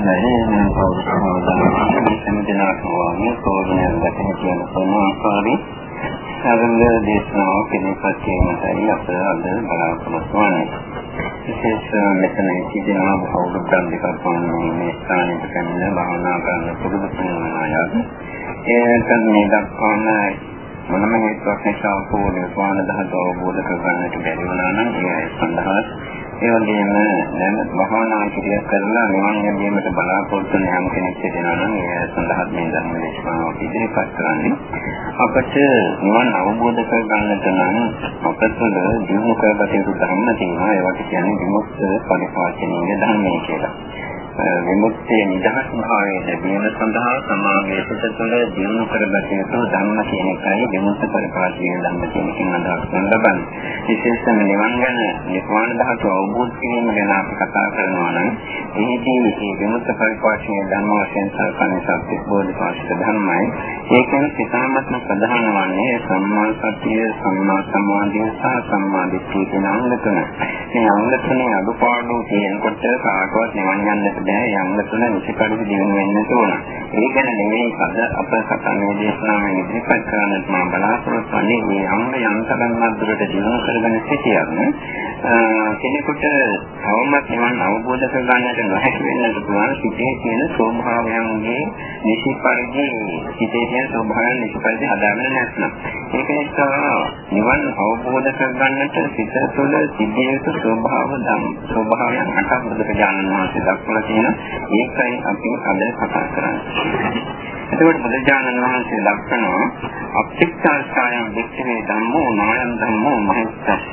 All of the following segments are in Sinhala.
නැහැ කවුරුහම මේ සම්දිනාටම වාගේ කෝණයක් දැකගෙන කියන සමාකාරී සාගන්ධ දේශනාව කෙනෙක්ට කියනයි අප අද බලාපොරොත්තු වෙන්නේ. විශේෂ මෙතන සිටිනා අවුරුද්දක් දෙකක් පමණ මේ ස්ථානයට පැමිණ භාවනා කරන්න පුරුදු වෙන අය. ඒකත් මේ දක්වාම මොනම හේතුවක් නිසා පොළොවේ ස්වාන දහස අවබෝධ කරගන්නට බැරි වුණා නම් ඒ සඳහා ඒ වගේම නැවත භවනා කිරිය කරලා නිවන් ලැබීමට බලාපොරොත්තු වෙන යම් කෙනෙක් සිටිනවා නම් ඒ සඳහා මේ ධර්ම දේශනාව ඉදිරිපත් කරන්නේ අපට නිවන් අවබෝධ කරගන්නට නම් අපට දිනු කරගත යුතු ධර්ම තියෙනවා ඒවට කියන්නේ විමුක්ත පරිපාලනීය ධර්මය කියලා. විමුක්තිය නිදහස් භාවයේ ලැබීම සඳහා සමාගයේ සිට තුළ දිනු කරගත යුතු ධර්ම කියන එකයි විමුක්ත පරිපාලනීය ධර්ම කියන එකෙන් අදහස් කරන ලබන්නේ. විශේෂයෙන්ම නිවන් ගැන නිර්වාණ ධාතුව අවබෝධ කිරීම ගැන අපි කතා කරනවා නම් එහිදී මේ විමුක්ත පරිපාලනීය ධර්ම වශයෙන් සල්පන්නේ සත්‍ය බෝධිපාශික ධර්මයි. ඒකෙන් සිතාමත්ම ප්‍රධාන වන්නේ සම්මා සතිය, සම්මා සමාධිය සහ සම්මා දිට්ඨිය කියන අංග තුන. මේ අංග තුනේ අඩුපාඩු තියෙනකොට කාටවත් නිවන් යන්නට බෑ යන්න තුන නිසිකඩු දිනු වෙන්න ඕන. ඒ ගැන නෙමෙයි අද අප කතාවේ දේශනාවෙන් ඉදිරිපත් කරන්නට මම බලාපොරොත්තු වෙන්නේ මේ අංග යන්තරන් මැදට දිනු කරගෙන සිටියම කෙනෙකුට තවමත් නිවන් අවබෝධ කරගන්නට නොහැකි වෙන්නට පුළුවන් සිටේ තියෙන ස්වභාවයන්ගේ නිසි පරිදි සිටේ තියෙන ස්වභාවයන් නිසි පරිදි හදාගන්න නැත්නම් ඒක නිසා නිවන් අවබෝධ කරගන්නට සිත තුළ සිටිය යුතු ස්වභාව ධම් ස්වභාවයන් අටක් බුදුරජාණන් වහන්සේ දක්වලා තියෙනවා. ඒකයි අපි අද කතා කරන්නේ. එතකොට බුදුජානක වහන්සේ දක්වනවා අපිච්ඡාසයන් වික්‍රේ ධම්මෝ නායම් ධම්මෝ මහස්සස්ස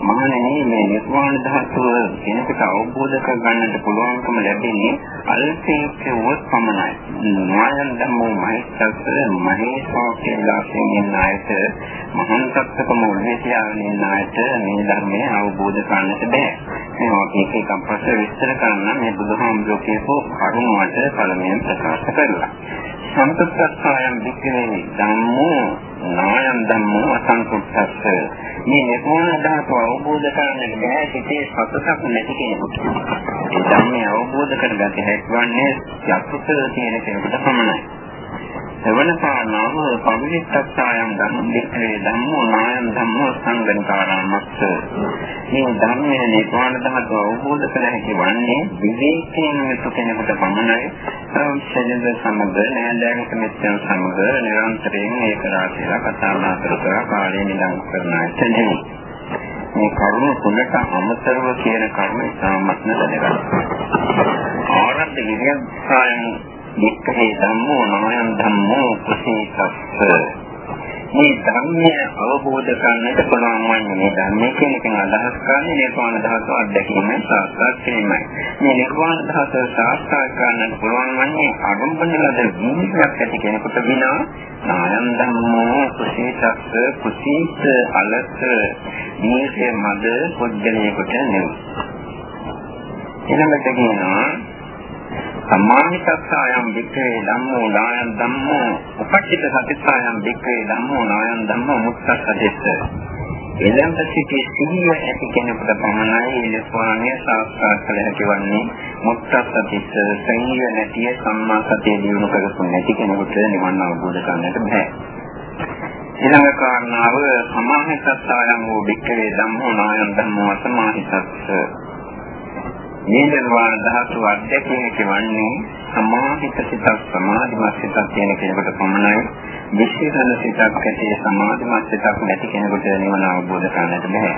මහණෙනි මේ නිර්වාණ ධාතුව කෙනෙකුට අවබෝධ කරගන්නට පුළුවන්කම ලැබෙන්නේ අල්පේක්ෂවොත් පමණයි. නායම් ධම්මෝ මහස්සස්ස මහේශෝ කියලා කියන ආයත මහාන් සත්‍යකම උල්ලේඛයාගෙන ආයත මේ ධර්මය අවබෝධ කරගන්නට බෑ. මේවා එක එක ප්‍රශ්න විස්තර කරන්න මේ බුදුහාමුදුරුවෝ කියපු කරුණු වලට පළමුවෙන් ප්‍රකාශ කරලා. සම්පත්තස්සයන් වික්‍රේ ධම්මෝ නායම් ධම්මෝ අසංකුත්තස්ස මේ නිර්වාණ ධාතුව අවබෝධ කරගන්න බැහැ සිටේ සතසක් නැති කෙනෙකුට. ඒ ධර්මය අවබෝධ කරගන්න හැකිවන්නේ යතුතර තියෙන කෙනෙකුට පමණයි. එවන කාරණාව පවිත්‍රත්වයන් ධම්ම වික්‍රේ ධම්මෝ නායම් ධම්මෝ සංගණකාරාමස්ස මේ ධර්මයේ නිර්වාණ ධාතුව අවබෝධ කර හැකි වන්නේ විවේකයෙන් යුතු කෙනෙකුට පමණයි. සෞඛ්‍යජන සමග නෑදෑයක මිත්‍යන් සමග නිරන්තරයෙන් ඒක රාශියලා කතා මාතර කර කාලය නිලං කරන අයට නෙවෙයි මේ කරුණ තුනට අමතරව කියන කරුණ ඉතාමත්ම දැනගන්න ආරම්භ විද්‍යාසයන් වික්‍රේ ධම්මෝ නායම් ධම්මෝ කුසීතස්ස මේ ධර්මය අවබෝධ කරගන්නට පුළුවන් වන්නේ මේ ධර්මයේ කියන එකෙන් අදහස් කරන්නේ නිර්වාණ ධාතුව අත්දැකීම සාක්ෂාත් කිරීමයි. මේ නිර්වාණ ධාතුව සාක්ෂාත් කරගන්නට පුළුවන් වන්නේ අනුබඳ ලද වීර්යයක් ඇති කෙනෙකුට විනා නායම් ධම්මෝ කුසීතස්ස කුසීත අලස මේකේ මද පුද්ගලයෙකුට නෙවෙයි. ඊළඟට කියනවා සම්මානිකස්සායම් වික්‍රේ ධම්මෝ නායම් ධම්මෝ උපච්චිත සතිස්සායම් වික්‍රේ ධම්මෝ නායම් ධම්මෝ මුක්තසදෙස්ස එළඹ සිටි සිහිය ඇති කෙනෙකුට පමණයි නිර්වාණය සාක්ෂාත් කළ හැකි වන්නේ. මුක්තසදෙස්ස සිහිය නැතිය සම්මා සතිය දිනු කරපු නැති කෙනෙකුට නිවන් අවබෝධ කරන්නට බෑ. ඊළඟ කාරණාව සමාහිතස්සායම් වූ වික්‍රේ ධම්මෝ නායම් ධම්මෝ අසමාහිතස්ස. මේ නිර්වාණ ධාතු අධ්‍යක්ෂණය කියන්නේ සමාහිත සිතක් සමාධිමත් සිතක් කියන කෙනෙකුට පමණයි විශේෂණ සිතක් ඇති සමාධිමත් සිතක් නැති කෙනෙකුට නිවන අවබෝධ කරගන්නට බෑ.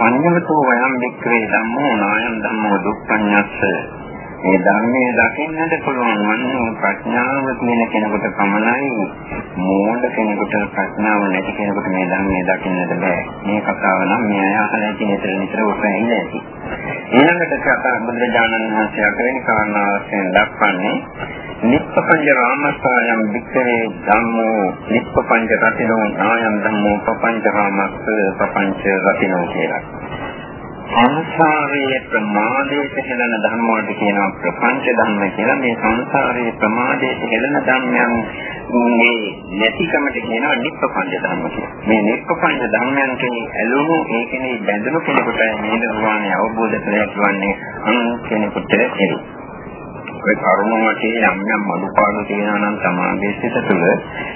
අඤ්ඤවතෝ වයම් වික්‍රේ ධම්මෝ නායම් ධම්මෝ දුක්ඛඤ්ඤස්ස මේ ධර්මයේ දකින්නට පුළුවන් වන්නේ ප්‍රඥාව තියෙන කෙනෙකුට පමණයි මෝඩ කෙනෙකුට ප්‍රඥාව නැති කෙනෙකුට මේ ධර්මයේ දකින්නට බෑ. මේ කතාව නම් මේ අය අහලා ඇති නිතර නිතර උපැන්නේ ඇති. ඊළඟට කතා බුදුරජාණන් වහන්සේ අගවෙනි කාරණාව වශයෙන් දක්වන්නේ නිප්පපංච රාමස්සායම් වික්‍රේ ධම්මෝ නිප්පපංච රතිනෝ නායම් ධම්මෝ පපංච රාමස්ස පපංච රතිනෝ කියලා. සංසාරයේ ප්‍රමාදයට හෙළන ධර්ම වලට කියනවා ප්‍රපංච ධර්ම කියලා. මේ සංසාරයේ ප්‍රමාදයට හෙළන ධර්මයන් මේ නැතිකමට කියනවා නිප්පංච ධර්ම කියලා. මේ නිප්පංච ධර්මයන්ට ඇලුණු ඒකනේ බැඳුණු කෙනෙකුට මේ ධර්මවාණි අවබෝධ කරගන්නන්නේ අන් කෙනෙකුට එරි. ඔය කරුණාවටේ යම් යම් අනුපාඩු තියෙනවා නම් සමාජයේ සිට තුළ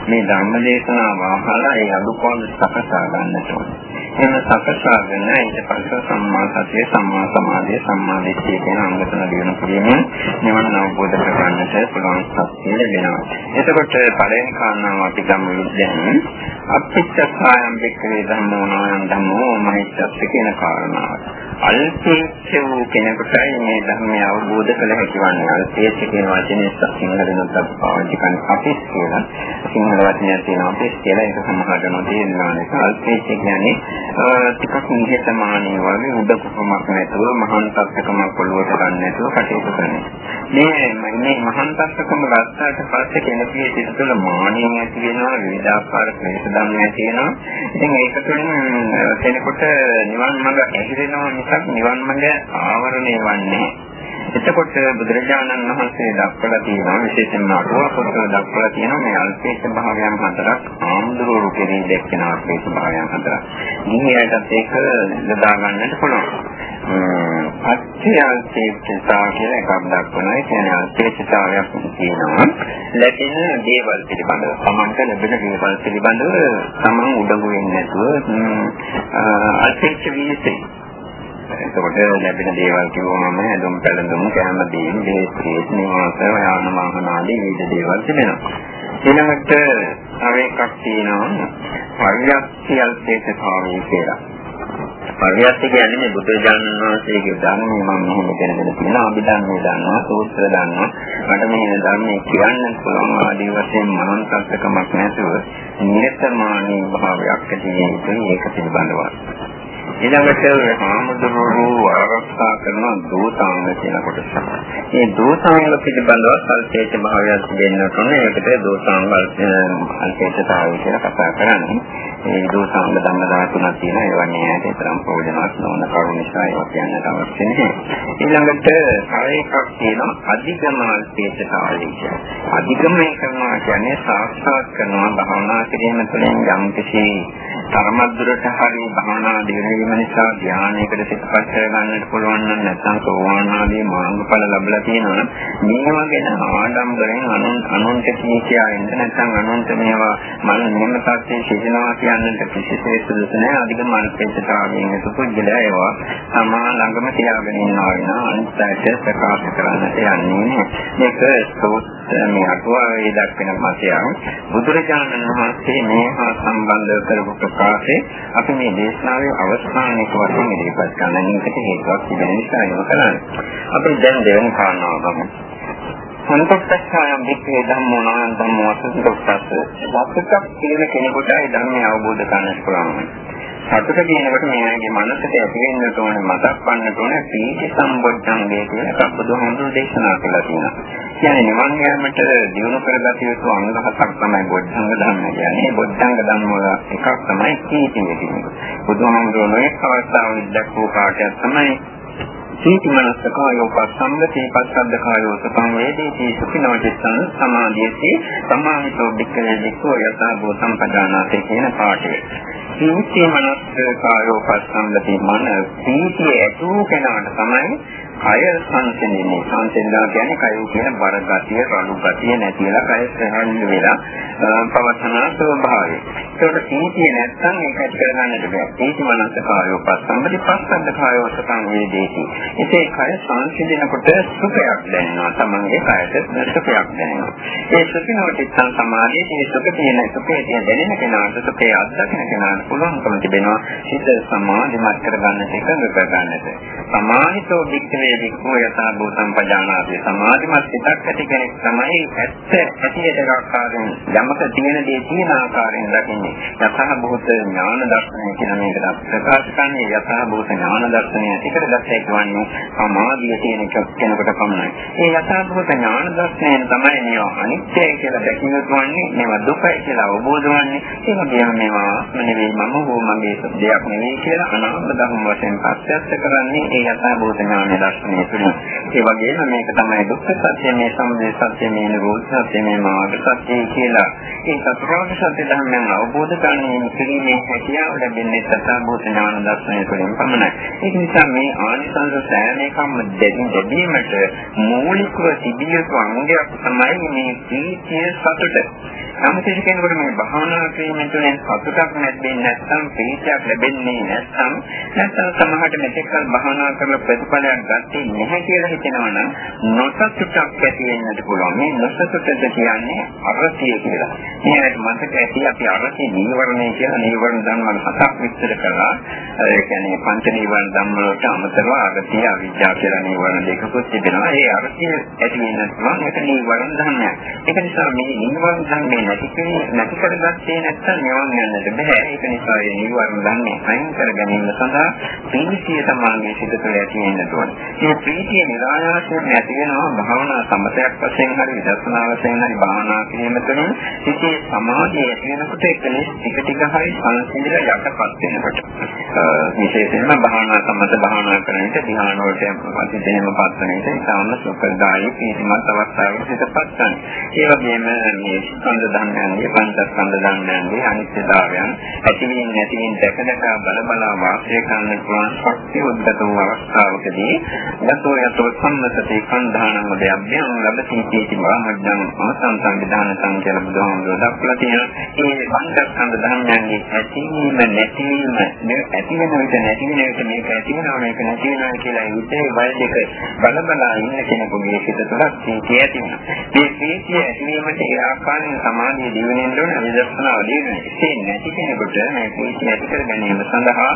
මේ ධර්ම දේශනාව අහලා ඒ අනුපාඩු සකසා ගන්නට ඕනේ. එහෙම සකසාගෙන ඊට පස්සේ සම්මා සතිය සම්මා සමාධිය සම්මා දිට්ඨිය කියන අංග තුන දිනු කිරීමෙන් නිවන අවබෝධ කරගන්නට පුළුවන් ශක්තිය ලැබෙනවා. එතකොට පළවෙනි කාරණාව අපි ගමු දැන් අපිච්චසායම් වික්‍රේ ධම්මෝ නායම් ධම්මෝ මහිච්ඡත් කියන කාරණාව. අල්පේච්ඡ වූ කෙනෙකුටයි මේ ධර්මය අවබෝධ කළ හැකි වන්නේ. අල්පේච්ඡ කියන වචනේ සිංහලෙන් අපි පාවිච්චි කරන අපිස් කියලා. සිංහල වචනයක් තියෙනවා අපිස් කියලා ඒක සමහරට නොතේරෙනවා නේද? අල්පේච්ඡ කියන්නේ ටිකක් නිහතමානී වගේ උඩ කුපමක් නැතුව මහාන් තත්කමක් පොළොවට ගන්න නැතුව කටයුතු කරනවා. මේ මේ මහාන් තත්කම රස්සාට පස්සේ කෙනෙකුගේ සිත තුළ මානිය ඇති වෙනවා විවිධාකාර ක්ලේශ ධර්ම ඇති වෙනවා. ඉතින් ඒක තුළින් කෙනෙකුට නිවන් මඟ ඇහිරෙනවා මිසක් නිවන් මඟ ආවරණය වන්නේ එතකොට බුදුරජාණන් වහන්සේ දක්වලා තියෙනවා විශේෂයෙන්ම අටුවා පොතේ දක්වලා තියෙනවා මේ අල්පේශ භාවයන් හතරක් ආම්දුරු කෙරෙහි දැක්කන අල්පේශ භාවයන් හතරක්. ඉන්නයටත් ඒක යොදා ගන්නට පුළුවන්. අත්‍යල්පේශතා කියලා එකක් දක්වනවා. ඒ කියන්නේ අල්පේශතාවයක් තියෙනවා. ලැබෙන දේවල් පිළිබඳව, සමන්ත ලැබෙන දේවල් පිළිබඳව තමන් උඩඟු වෙන්නේ නැතුව අල්පේශ වීසේ එතකොට ලැබෙන දේවල් කිව්වම හැදුම් පැළඳුම් කැම දීම් දේශේ නිවාස යාන වාහන ආදී විවිධ දේවල් තිබෙනවා. ඊළඟට තව එකක් තියෙනවා පරියක්තියල්පේත භාවී කියලා. පරියක්ති කියන්නේ මේ බුදුරජාණන් වහන්සේගේ ධර්මය මම මෙහෙම දැනගෙන තියෙනවා. අභිධර්මයේ දන්නවා, සූත්‍ර දන්නවා. මට මේ ධර්මයේ කියන්න පුළුවන් ආදී වශයෙන් මනෝන්තකමක් නැතුව නිර්තමානී භාවයක් ඇති වෙන එක පිළිබඳව. ඊළඟට හාමුදුරුවෝ ආරක්ෂා කරන දෝතාංග කියන කොටස. මේ දෝතාංග පිළිබඳව සල්පේච භාවයක් දෙන්නට ඕනේ. ඒකට දෝතාංග අල්පේචතාවය කියලා කතා කරන්නේ. මේ දෝතාංග ධම්ම ධාතුණක් තියෙනවා. ඒවා නෑට තරම් ප්‍රයෝජනවත් නොවන කරුණු නිසා ඒවා කියන්නට අවශ්‍ය නැහැ. ඊළඟට තව එකක් තියෙනවා අධිගම අල්පේචතාවය කියලා. අධිගමනය කරනවා කියන්නේ සාක්ෂාත් කරනවා භාවනා කිරීම තුළින් යම් කිසි තරමක් දුරට හරි භාවනා දිනවීම වීම නිසා ධානයකට සිතපත් කරගන්නට පුළුවන් නම් නැත්නම් සෝවාන් ආදී මාර්ගඵල ලැබලා තියෙනවා නම් මේවා ගැන ආඩම්බරෙන් අනුන් අනුන්ට කී කියා ඉන්න නැත්නම් අනුන්ට මේවා මම මෙන්න තාත්තේ සිටිනවා කියන්නට කිසිසේත් සුදුසු නැහැ. අධික මානසිකතාවයෙන් යුතු පුද්ගලයා ඒවා තමා ළඟම තියාගෙන ඉන්නවා වෙන අනිත්‍යයට ප්‍රකාශ කරන්නට යන්නේ මේක සෝත් මේ අටුවාවේ දක්වන මතයක් බුදුරජාණන් වහන්සේ මේ හා සම්බන්ධ කරපු ප්‍රකාශේ අපි මේ දේශනාවේ අවස්ථාව අවසානයක වශයෙන් ඉදිරිපත් කරන එකට හේතුවක් තිබෙන නිසා ඒක කරන්නේ. අපි දැන් දෙවෙනි කාරණාව ගමු. සන්තෝෂයන් වික්‍රේ ධම්මෝ නායන් ධම්මෝ අසුතොස්සත්. සත්‍යයක් කියන කෙනෙකුට ඒ ධර්මය අවබෝධ කරගන්න පුළුවන්. සතුට කියනකොට මෙයාගේ මනසට ඇති වෙන්නට ඕනේ මතක් වන්නට ඕනේ පීති සම්බොද්ධංගය කියන එකක් බුදුහාමුදුරු දේශනා කළා තියෙනවා. කියන්නේ නිවන් යාමට දිනු කරගත යුතු අංග හතක් තමයි බොද්ධංග ධර්ම කියන්නේ. බොද්ධංග ධර්ම වල එකක් තමයි පීතිය කියන්නේ. බුදුහාමුදුරු නොඑක අවස්ථාවෙත් දක්වපු පාඩයක් තමයි සීති මනස කායෝ පස්සම්ගති පස්සද්ද කායෝ සතං වේදේති සුඛිනෝ චිත්තං සමාධියති සමාහිතෝ වික්ඛේ වික්ඛෝ යථා භූතං පදානාති කියන පාඩය. සීති මනස කායෝ පස්සම්ගති මන සීතිය ඇතු කෙනාට තමයි කය සංසිඳෙන්නේ. සංසිඳනවා කියන්නේ කය කියන බර ගතිය, රළු ගතිය නැතිලා කය සැහැල්ලු වෙලා පවත්න ස්වභාවය. ඒකට සීතිය නැත්නම් ඒක ඇති කරගන්නට බෑ. සීති මනස කායෝ පස්සම්බති පස්සද්ද කායෝ සතං වේදේති. ඉතින් කය සංසිඳනකොට සුඛයක් දැනෙනවා. තමන්ගේ කයට සුඛයක් දැනෙනවා. ඒ සුඛිනෝ චිත්තං සමාධියේ මේ සුඛ තියෙන සුඛය තියෙන දැනෙන කෙනාට සුඛය අත්දකින කෙනාට පුළුවන්කම තිබෙනවා. හිත සමාධිමත් කරගන්නට එකඟ කරගන්නට. සමාහිතෝ වික්ඛවේ භික්ඛවේ භික්ඛු යථා භූතං පජානාති. සමාධිමත් සිතක් ඇති කෙනෙක් තමයි ඇත්ත ඇතියට ආකාරයෙන් යමක තියෙන දේ තියෙන ආකාරයෙන් දකින්නේ. යථා භූත ඥාන දර්ශනය කියන මේකට ප්‍රකාශ කරන්නේ යථා භූත ඥාන දර්ශනය ඇතිකර දැක්කේ කියන්නේ සමාධිය තියෙන කෙනෙකුට පමණයි. ඒ යථා භූත ඥාන දර්ශනයෙන් තමයි මේවා අනිත්‍යයි කියලා දැකීම වන්නේ මේවා දුකයි කියලා අවබෝධ වන්නේ. ඒ වගේම මේවා ආත්ම නෙවෙයි මම හෝ මගේ දෙයක් නෙවෙයි කියලා අනාත්ම ධර්ම වශයෙන් ප්‍රත්‍යක්ෂ කරන්නේ ඒ යථාභූත ඥාන දර්ශනය තුළින්. ඒ වගේම මේක තමයි දුක්ඛ සත්‍ය මේ සමුදය සත්‍ය මේ නිරෝධ සත්‍ය මේ මාර්ග සත්‍ය කියලා. ඒ චතුරාර්ය සත්‍ය ධර්මයන් අවබෝධ කරගන්න කිරීමේ හැකියාව ලැබෙන්නේ යථාභූත ඥාන දර්ශනය තුළින් පමණයි. ඒක නිසා මේ ආනිසංස සෑම එකම දෙදීමට මූලිකව තිබිය යුතු අංගයක් තමයි මේ ප්‍රීතිය සතුට. සම්පූර්ණ කෙනෙකුට මේ භාවනා කිරීමෙන් තුළින් සතුටක් ලැබෙන්නේ නැත්නම් ප්‍රීතියක් ලැබෙන්නේ නැත්නම් නැත්නම් සමහරට මෙතෙක්කල් භාවනා කරලා ප්‍රතිඵලයක් ගත්තේ නැහැ කියලා හිතෙනවා නම් නොසතුටක් ඇති වෙන්නත් පුළුවන්. මේ නොසතුටද කියන්නේ අරතිය කියලා. මේකට මතක ඇති අපි අරතිය නීවරණය කියලා නීවරණ ධර්ම හතක් විස්තර කළා. ඒ කියන්නේ පංච නීවරණ ධර්ම වලට අමතරව අරතිය අවිජ්ජා කියලා නීවරණ දෙකකුත් තිබෙනවා. ඒ අරතිය ඇති වෙන්නත් පුළුවන්. ඒක නීවරණ ධර්මයක්. ඒක නිසා මේ නීවරණ ධර්මේ නැති නැති කරගත්තේ නැත්නම් නිවන් යන්නට බෑ. ඒක නිසා මේ නීවරණ ධර්මේ අයින් කර ගැනීම සඳහා ප්‍රීතිය තමයි සිත තුළ ඇති වෙන්න ඕන. මේ ප්‍රීතිය නිරායාසයෙන් ඇති වෙනවා භාවනා සමතයක් වශයෙන් හරි විදර්ශනා වශයෙන් හරි භාවනා කිරීම තුළින් සිතේ සමාධිය ඇති වෙනකොට ඒකනේ ටික ටික හරි සංසිඳිලා යටපත් වෙනකොට. විශේෂයෙන්ම භාවනා සමත භාවනා කරන විට ධ්‍යාන වලට අධිදෙනම පත්වන විට ඉතාම සුඛදායී ප්‍රීතිමත් අවස්ථාවකට සිතපත් ගන්න. ඒ වගේම මේ ස්කන්ධ ධර්මයන්ගේ පංචස්කන්ධ ධර්මයන්ගේ අනිත්‍යතාවයන් ඇතිවීම නැතිවීම දැක දැක බල බල වාසය කරන්න පුළුවන් ශක්තිය උද්ගත වූ අවස්ථාවකදී යතෝ යතෝ සම්මතේ කන්ධානං දෙයබ්බයන් ලබති කීති බ්‍රහ්මඥං අමසං විධාන සංකේල බුදුහාමුදුරුවෝ දක්වලා තියෙන ඒ පංචස්කන්ධ ධර්මයන්ගේ ඇතිවීම නැතිවීම ඇති වෙන විට නැති වෙන විට මේක ඇති වෙනවා මේක නැති වෙනවා කියලා හිතේ වල දෙක බල බල ඉන්න කෙනෙකුගේ හිත තුළ සීතිය ඇති වෙනවා. මේ සීතිය ඇතිවීමට ඒ ආකාරයෙන් සමාධිය දිවෙන්න ඕන විදර්ශනාව දිවෙන්න. ඒ නැති කෙනෙකුට මේ සීතිය ඇති කර ගැනීම සඳහා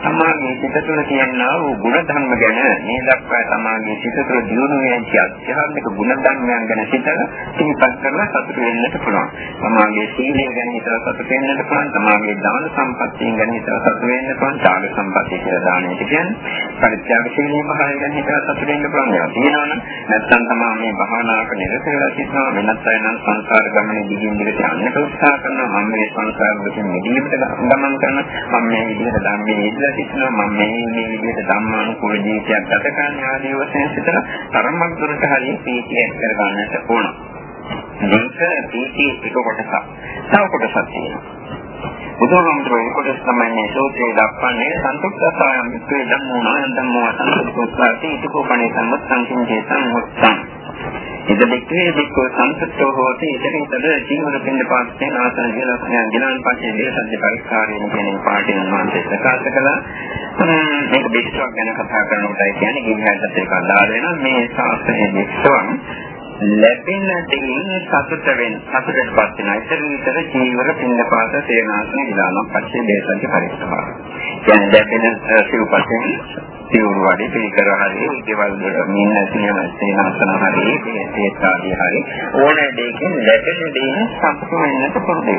සමාධියේ සිත තුළ තියෙනා වූ ගුණ ධර්ම ගැන මේ දක්වා සමාධියේ සිත තුළ දියුණු වෙන අධ්‍යාත්මික ගුණ ධර්මයන් ගැන සිතලා සිහිපත් කරලා සතුට වෙන්නට පුළුවන්. සමාධියේ සීලය ගැන හිතලා සතුට වෙන්නට පුළුවන්. සමාධියේ දාන සම්පත්තිය ගැන හිතලා සතුට වෙන්න පුළුවන්. ත්‍යාග සම්පත්තිය කියලා දානෙට කියන්නේ. පරිත්‍යාග සීලී භාවය ගැන හිතලා සතුට වෙන්න පුළුවන්. ඒවා තියෙනවනේ. නැත්නම් තමයි මේ භාවනාවක නිරතලා සිටිනවා. වෙනත් අය නම් සංසාර ගමනේ දිගින් දිගට යන්නට උත්සාහ කරනවා. මම මේ සංසාර වලින් මිදීමට ගමන් කරනවා. මම මේ විදිහට ධම්මේ ඉඳලා සිටිනවා. මම මේ මේ විදිහට ධම්මානුකූල ජීවිතයක් ගත කරන්න ආදී වශයෙන් සිතන තරමක් දුරට හරිය ප්‍රීතිය කර ගන්නට ඕන. මේක ප්‍රීතිය එක කොටසක්. තව කොටසක් තියෙනවා. බුදුහාමුදුරුවෝ කොටස් තමයි මේ සූත්‍රය දක්වන්නේ. සන්තුෂ්ඨතාවයන් විස්සේ ධම්මෝ නායන් ධම්මෝ සන්තුෂ්ඨතාවති ඉතිකෝපණේ සම්මත්තං කිංචේතං මුත්තං ඉද දෙකේ දෙක සංසත්තෝ හෝති. ඉතින් ඉතද ජීවන පින්ද පාස්සේ ආසන කියලා ගිනාන් පස්සේ දේශද්ද පරිස්කාරයෙන් කියන පාඩේ උන්වහන්සේ ප්‍රකාශ කළා. මේක බිස්වක් ගැන කතා කරනකොටයි කියන්නේ ගිහිහට ඒක අදාළ වෙනවා. මේ ශාස්ත්‍රයේ බිස්වන් ලැබෙන දෙයින් සතුට වෙන සතුටටපත් වෙන ඉතින් විතර ජීවර පින්නපාත සේනාසන විලානම් පස්සේ දේශන්ති පරිස්සම. කියන්නේ ලැබෙන සිව්පසෙන් සිවුරු වඩේ පිළිකර හරි දේවල් වල මින්න සිනම සේනාසන හරි ඒකාදී හරි ඕනෑ දෙයකින් ලැබෙන දෙයින් සතුට වෙන්නට පුරුදු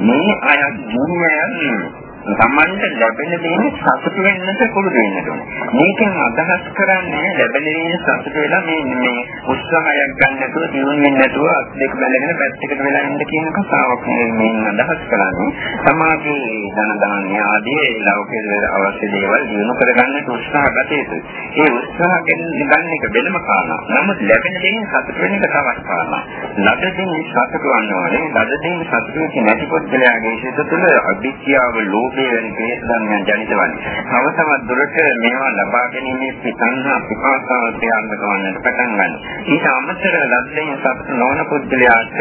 මේ අය ජීවයන් සම්මන්ත ලැබෙන දේ සතුට වෙන්නට පුරුදු වෙන්න ඕනේ. මේකෙන් අදහස් කරන්නේ ලැබෙන දේ සතුට වෙලා මේ මේ උත්සාහයක් ගන්න නැතුව දියුණු වෙන්න නැතුව අත් දෙක බැලගෙන පැත්තකට වෙලා ඉන්න කියන කතාවක් නෙමෙයි අදහස් කරන්නේ. සමාජයේ ධන දාන්‍ය ආදී ලෞකික අවශ්‍ය දේවල් දියුණු කරගන්න උත්සාහ ගත යුතුයි. ඒ උත්සාහ ගන්න එක වෙනම කාරණා. නමුත් ලැබෙන දේ සතුට වෙන එක තවත් කාරණා. ලැබෙන දේ සතුට වන්නවනේ. ලැබෙන දේ සතුට වෙන්නේ නැති පොත්ලයාගේ සිත තුළ අභික්‍යාව ලෝභ ලෝභය වැනි ක්ලේශ ධර්මයන් ජනිත වන්නේ. තව තවත් දුරට මේවා ලබා ගැනීමේ පිටන්හා පිපාසාව ක්‍රියාත්මක වන්නට පටන් ගන්නවා. ඊට අමතරව ලද්දෙන් සතුට නොවන පුද්ගලයාට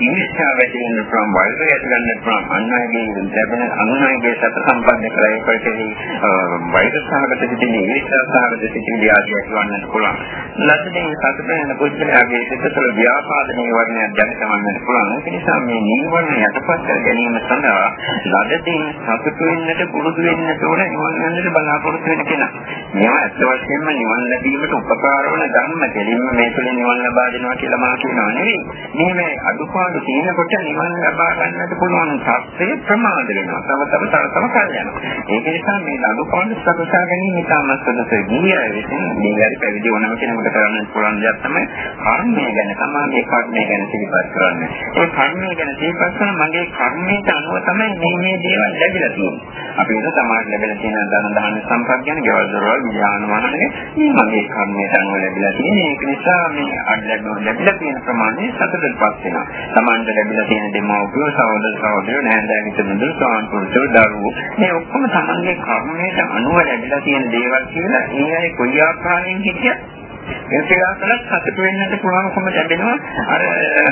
ඊර්ෂ්‍යා වැඩි වෙන ප්‍රම් වෛරය ඇති ගන්න ප්‍රම් අන්නයිගේ ලැබෙන අන්නයිගේ සත සම්බන්ධ කරලා ඒකට වෛර සහගත සිටින ඊර්ෂ්‍යා සහගත සිටින ආදී ඇති වන්නට පුළුවන්. ලද්දේ සතුට වෙන පුද්ගලයාගේ සිත තුළ ව්‍යාපාද නීවරණයක් දැනගන්නට පුළුවන්. ඒ නිසා මේ නීවරණ යටපත් කර ගැනීම සඳහා ලද්දේ සතුට වෙන්නට පුරුදු වෙන්නට ඕන නිවන් යන්නට බලාපොරොත්තු වෙන කෙනා. මේවා ඇත්ත වශයෙන්ම නිවන් ලැබීමට උපකාර වන ධර්ම දෙලින්ම මේ තුළ නිවන් ලබා දෙනවා කියලා මා කියනවා නෙවෙයි. මේ මේ අදුපාඩු තියෙනකොට නිවන් ලබා ගන්නට පුළුවන් සත්‍යය ප්‍රමාද වෙනවා. තව තව තව තව කල් යනවා. ඒක නිසා මේ අදුපාඩු සකසා ගැනීම ඉතාමත් සුදුසුයි. ගිහිය විසින් මේ පැවිදි වුණම කෙනෙකුට කරන්න පුළුවන් දෙයක් තමයි කර්මය ගැන සමාධියේ කර්මය ගැන සිහිපත් කරන්න. ඒ කර්මය ගැන සිහිපත් කරන මගේ කර්මයට අනුව තමයි මේ මේ දේවල් ලැබිලා තියෙන්නේ. අපි ඒක සමාජ ලැබෙන තියෙන ධන දාන සම්පත් ගැන ගෙවල් දොරවල් විඥාන වහනේ මේ මගේ කර්මයට අනුව ලැබිලා තියෙන්නේ. ඒක නිසා මේ අඩලැබෙන ලැබිලා තියෙන ප්‍රමාණය සතුටටපත් වෙනවා. සමාන්තර ලැබිලා තියෙන දෙමව්පියෝ සහෝදර සහෝදරයෝ නෑදෑ මිතුරුන්ගේ සාන්පුරුෂෝ දරුවෝ මේ ඔක්කොම තමන්ගේ කර්මයට අනුව ලැබිලා තියෙන දේවල් කියලා ඒ අය කොයි ආකාරයෙන් හිටියත් ඒකලා කළත් සතුට වෙන්නට පුළුවන්කම ලැබෙනවා අර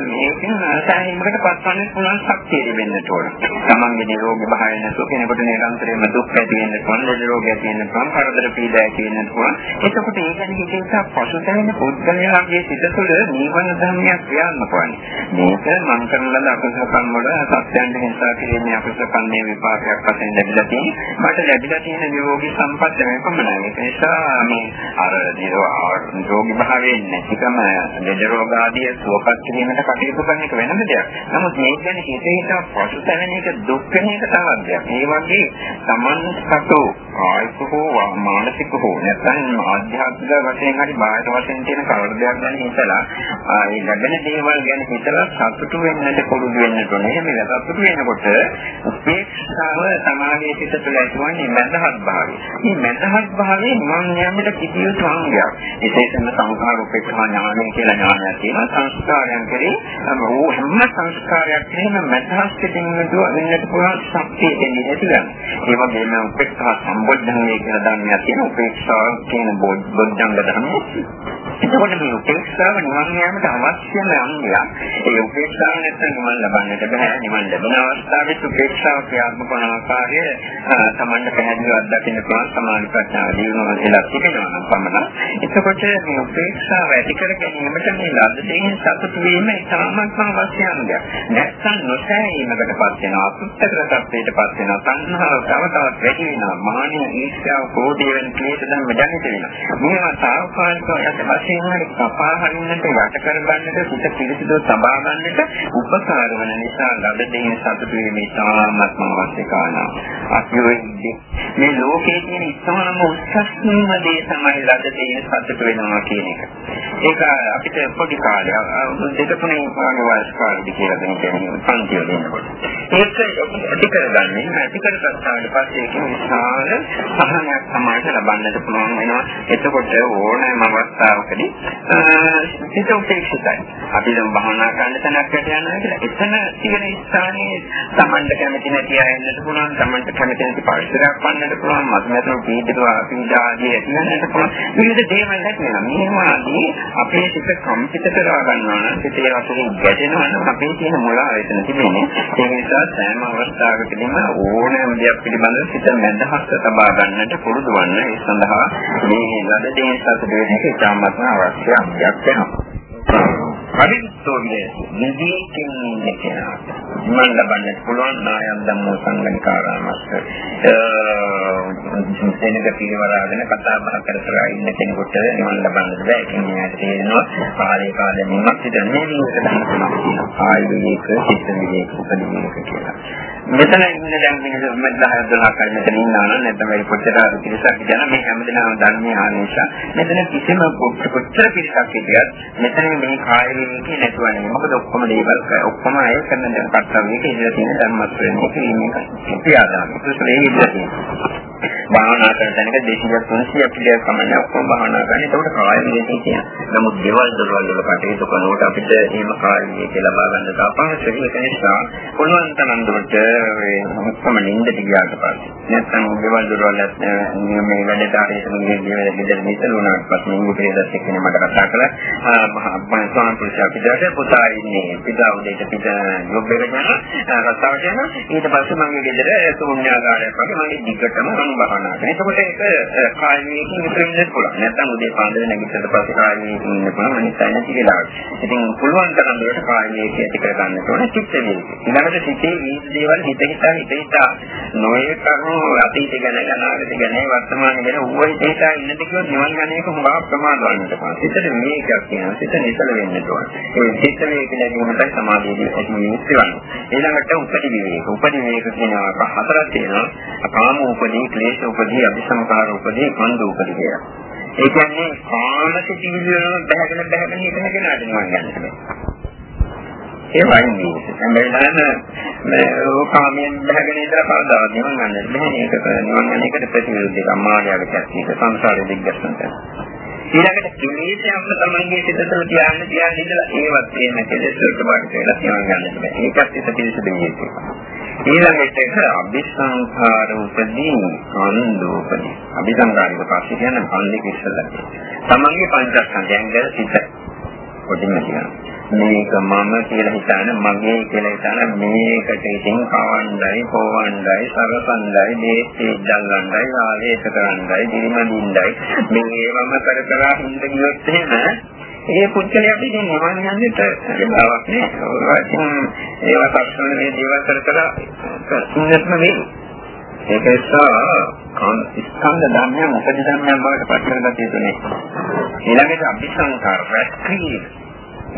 මේකෙන් සෑහීමකට පත්වන්න පුළුවන් ශක්තිය ලැබෙන්නට ඕන. තමන්ගේ නිරෝගී භාවය නැතුව කෙනෙකුට නිරන්තරයෙන්ම දුක් ඇති වෙන්න පුළුවන්, නිරෝගී ඇති වෙන්න පුළුවන්, කරදර පීඩා ඇති වෙන්න පුළුවන්. එතකොට ඒ ගැන හිතේසා පසුතැවෙන පුද්ගලයාගේ සිත තුළ නීවරණ ධර්මයක් ක්‍රියාත්මක වන්නේ. මේක මං කරන ලද අකුසල කර්ම වල සත්‍යයන් හිංසා කිරීමේ අකුසල කර්මයේ විපාකයක් වශයෙන් ලැබිලා තියෙන්නේ. මට ලැබිලා තියෙන නිරෝගී සම්පත් මේ පමණයි. ඒ නිසා මේ අර නිරෝගී නිරෝගී භාවයෙන් නැතිකම ලෙඩ රෝග ආදී සුවපත් කිරීමට කටයුතු කරන එක වෙනම දෙයක්. නමුත් මේ ගැන හිත හිත පසුතැවෙන එක දුක් වෙන එක තවත් දෙයක්. මේ වගේ Taman සතු කායික හෝ මානසික හෝ නැත්නම් ආධ්‍යාත්මික වශයෙන් හරි බාහිර වශයෙන් තියෙන කවරදයක් ගැන හිතලා ඒ ලැබෙන දේවල් ගැන හිතලා සතුටු වෙන්නට පුරුදු වෙන්න ඕනේ. එහෙම සතුටු වෙනකොට උපේක්ෂාව සමාධියේ සිට තුළ ඇතිවන්නේ මඳහත් භාවය. මේ මඳහත් භාවයේ මම යන්නට කිසි යුතු අංගයක්. විශේෂයෙන්ම සංඛාර උපේක්ෂා ඥානය කියලා ඥානයක් තියෙනවා සංස්කාරයන් කෙරේ හැම සංස්කාරයක් කෙරෙහිම මතහස් පිටින් නදුව වෙන්නට පුළුවන් ශක්තිය දෙන්නේ නැතිනම් ඒ වගේම උපේක්ෂා සම්බොධ්ධංගය කියලා ධර්මයක් තියෙනවා උපේක්ෂා කියන බොද්ධංග ධර්මය එතකොට මේ උපේක්ෂාව නිවන් යාමට අවශ්‍යම අංගයක්. ඒ උපේක්ෂාව නැත්නම් නිවන් ලබන්නට බෑ. නිවන් ලැබෙන අවස්ථාවේ උපේක්ෂාව ක්‍රියාත්මක වන ආකාරය තමන්ට පැහැදිලිව අත්දකින්න පුළුවන් සමාධි ප්‍රඥාව දිනුවා කියලා තිබෙනවා නම් පමණ. එතකොට මේ උපේක්ෂාව ඇති කර ගැනීමට මේ ලද්දයෙන් සතුට වීම ඉතාමත්ම අවශ්‍ය අංගයක්. නැත්නම් නොසෑහීමකටපත් වෙනවා, අපුත්තකර තත්ත්වයටපත් වෙනවා, තණ්හාව තව තවත් වැඩි වෙනවා, මානිය, ඊර්ෂ්‍යාව, ක්‍රෝධය වෙන ක්ලේශ ධර්ම ජනිත වෙනවා. මේවා తాවකාලිකව යට වශයෙන් හරි කපා හරින්නට වට කර ගන්නට සිත පිළිසිදු සබා ගන්නට උපකාර වන නිසා ලද්දයෙන් සතුට වීම ඉතාමත්ම අවශ්‍ය කාරණා. අපි මේ ලෝකයේ තියෙන ඉස්හාම උත්සස්නම දේ තමයි ලද්දයෙන් සතුට වෙනවා කියන එක. ඒක අපිට පොඩි කාලේ දෙක තුනේ වගේ වයස් කාලෙදි කියලා දෙන කෙනෙක් පන්තිය දෙනකොට. ඒක ඇති කරගන්නේ ඇති කරගත්තාට පස්සේ ඒක විශාල සහනයක් සමාජයට ලබන්නට පුළුවන් වෙනවා. එතකොට ඕනෑම අවස්ථාවකදී සිත උපේක්ෂිතයි. අපි දැන් භවනා කරන්න තැනකට යනවා කියලා. එතන තියෙන ස්ථානයේ Tamanට කැමති නැති අය ඉන්නත් පුළුවන්. Tamanට කැමති නැති පරිසරයක් වන්නත් පුළුවන්. මතමැතුණු පීඩිතව පීඩා ආදී ඇතිවෙන්නත් පුළුවන්. විවිධ දේවල් නැතිනම් මේවාදී අපේ සිත කම්පිත කරවා ගන්නවා නම් සිතේ වශයෙන් ගැටෙනවා නම් අපේ තියෙන මුලා එතන තිබෙන්නේ. ඒ නිසා සෑම අවස්ථාවකදීම ඕනෑම දෙයක් පිළිබඳව සිත මැදහත් තබා ගන්නට පුරුදු වන්න. ඒ සඳහා මේ ලද දේ සතුට වෙන එක ඉතාමත්ම අවශ්‍ය අංගයක් වෙනවා. පරිත්තෝන්නේ නිදීකින් ඉන්නවා. මම ලබන්න පුළුවන් නායම් ධම්මෝ සංගණිකාරාමස්ස. දෙනක පිරවරාගෙන කතා බහ කර කර ඉන්න කෙනෙකුට නිවන් ලබන්න බෑ. ඒකෙන් යාට තේරෙනවා කාලේ කාලෙමින්වත් හිතන්නේ මේක තමයි. ආයුර්වේදික සිත් විවේක උපදිනේක කියලා. මෙතන ඉන්න දැන් මිනිස්සු මම 10 12 කල් මෙතන ඉන්නවා නම් නැත්නම් මේ කොච්චර පිරිසක් යන මේ හැමදෙනාම ධර්මයේ ආනේශා මෙතන කිසිම කොච්චර පිරිසක් හිටියත් මෙතන මේ කාය විමුක්තිය නැතුව නෙමෙයි. මොකද ඔක්කොම දේවල් ඔක්කොම අය කරන දේ කර්තව්‍යයක ඉඳලා තියෙන ධර්මස්වරණයක ඉන්නේ ක්‍රියාදාම. ඒක ඒ විදිහට. භාවනා කරන තැනක 200 300 පිළියක් කමන්න ඔක්කොම භාවනා කරන්නේ. ඒකට කාය විමුක්තිය කියනවා. නමුත් දේවල් දොරවල් වල කටයුතු කරනකොට අපිට එහෙම කාය විමුක්තිය ලබා ගන්න තාපහසු ඒක නිසා පුළුවන් තරම් දුරට ඔක්කොම නිින්දට ගියාට පස්සේ නැත්නම් දේවල් දොරවල් මේ වැඩට ආරේතන මේ දේවල් දෙදෙන නිසා උනාට පස්සේ මම උපදේශයක් එක්කනේ මට කතා කළා. මහා ස්වාමීන් වහන්සේ පිටට පුතා ඉන්නේ පිටා උදේට පිට යොබ් එක යන රස්සාවට යන ඊට පස්සේ මගේ ගෙදර ශූන්‍යාකාරයක් වගේ මගේ දිගටම තමන් භාවනා කරන. එතකොට ඒක කාය වේගකින් විතර ඉන්න පුළුවන්. නැත්නම් උදේ පාන්දර නැගිටිට පස්සේ කාය වේගකින් ඉන්න පුළුවන්. අනිත් අය නැති වෙලා. ඉතින් පුළුවන් තරම් දුරට කාය වේගය ඇති කර ගන්න ඕනේ චිත්ත වේගය. ඊළඟට සිතේ මේ දේවල් හිත හිතා හිත හිතා නොයේ කරුණු අතීත ගැන අනාගත ගැන වර්තමාන ගැන ඌව හිත හිතා ඉන්නද කියොත් නිවන් ගණේක හුඟක් ප්‍රමාද වන්නට පුළුවන්. සිතට මේකක් කියනවා. සිත නිසල වෙන්න ඕනේ. ඒ චිත්ත වේගය ලැබීමට සමාධියදී ඇති වෙන්නේ වෙනවා. ඊළඟට උපදි විවේක. උපදි විවේක කියනවා හතරක් තියෙනවා. කාම උපදී, ක්ලේශ උපදී, අபிසංකාර උපදී, කන්ද උපදී කියලා. ඒ කියන්නේ කාමක ජීවිතවල බහගෙන බහගෙන හිතන කෙනාට නිවන් ගන්න බෑ. ඒ වයින් මේකම මේ කාමයෙන් බහගෙන ඉඳලා කවදාවත් නිවන් ගන්න බෑ. මේක නිවන් ගන්න එකට ප්‍රතිවිරුද්ධ එකක්. මායාවේ කැක්කීක සංසාරේ දිග්ගස්සන්ට. ඊළඟට කිලේශයක්ම තමන්ගේ සිත තුළ තියාගෙන තියාගෙන ඉඳලා ඒවත් එන්න කෙලෙස් වලට වට වෙලා තියන ගන්න බෑ. ඒකත් සිත පිළිසුදු වෙන්නේ. ඊළඟට ඒක අபிසංඛාර උපදී අනුදෝපදී. අபிසංඛාරික පස්සේ කියන්නේ පල්ලේ ඉස්සලා. තමන්ගේ පංචස්කන්ධයන් ගැන සිත කොටින්ම කියනවා. මේක මම කියලා හිතන මගේ කියලා හිතන මේකට ඉතින් කවණ්ඩයි පොවණ්ඩයි සරසණ්ඩයි දේශේ ජල්ලණ්ඩයි ආලේශ කරණ්ඩයි දිරිමදින්ඩයි මේවම කර කර හින්ද ගියොත් එහෙම ඒ පුද්ගලයාට ඉතින් නිවන් යන්නට බවක් නෑ. ඒවා සම්පූර්ණ මේ දේවල් කර කර ඉන්නත්ම වෙයි. ඒක නිසා කන් ස්කන්ධ ධර්මයන් උපදි ධර්මයන් බවට පත් කරගත යුතුනේ. ඊළඟට අபிසංකාර රැස්කී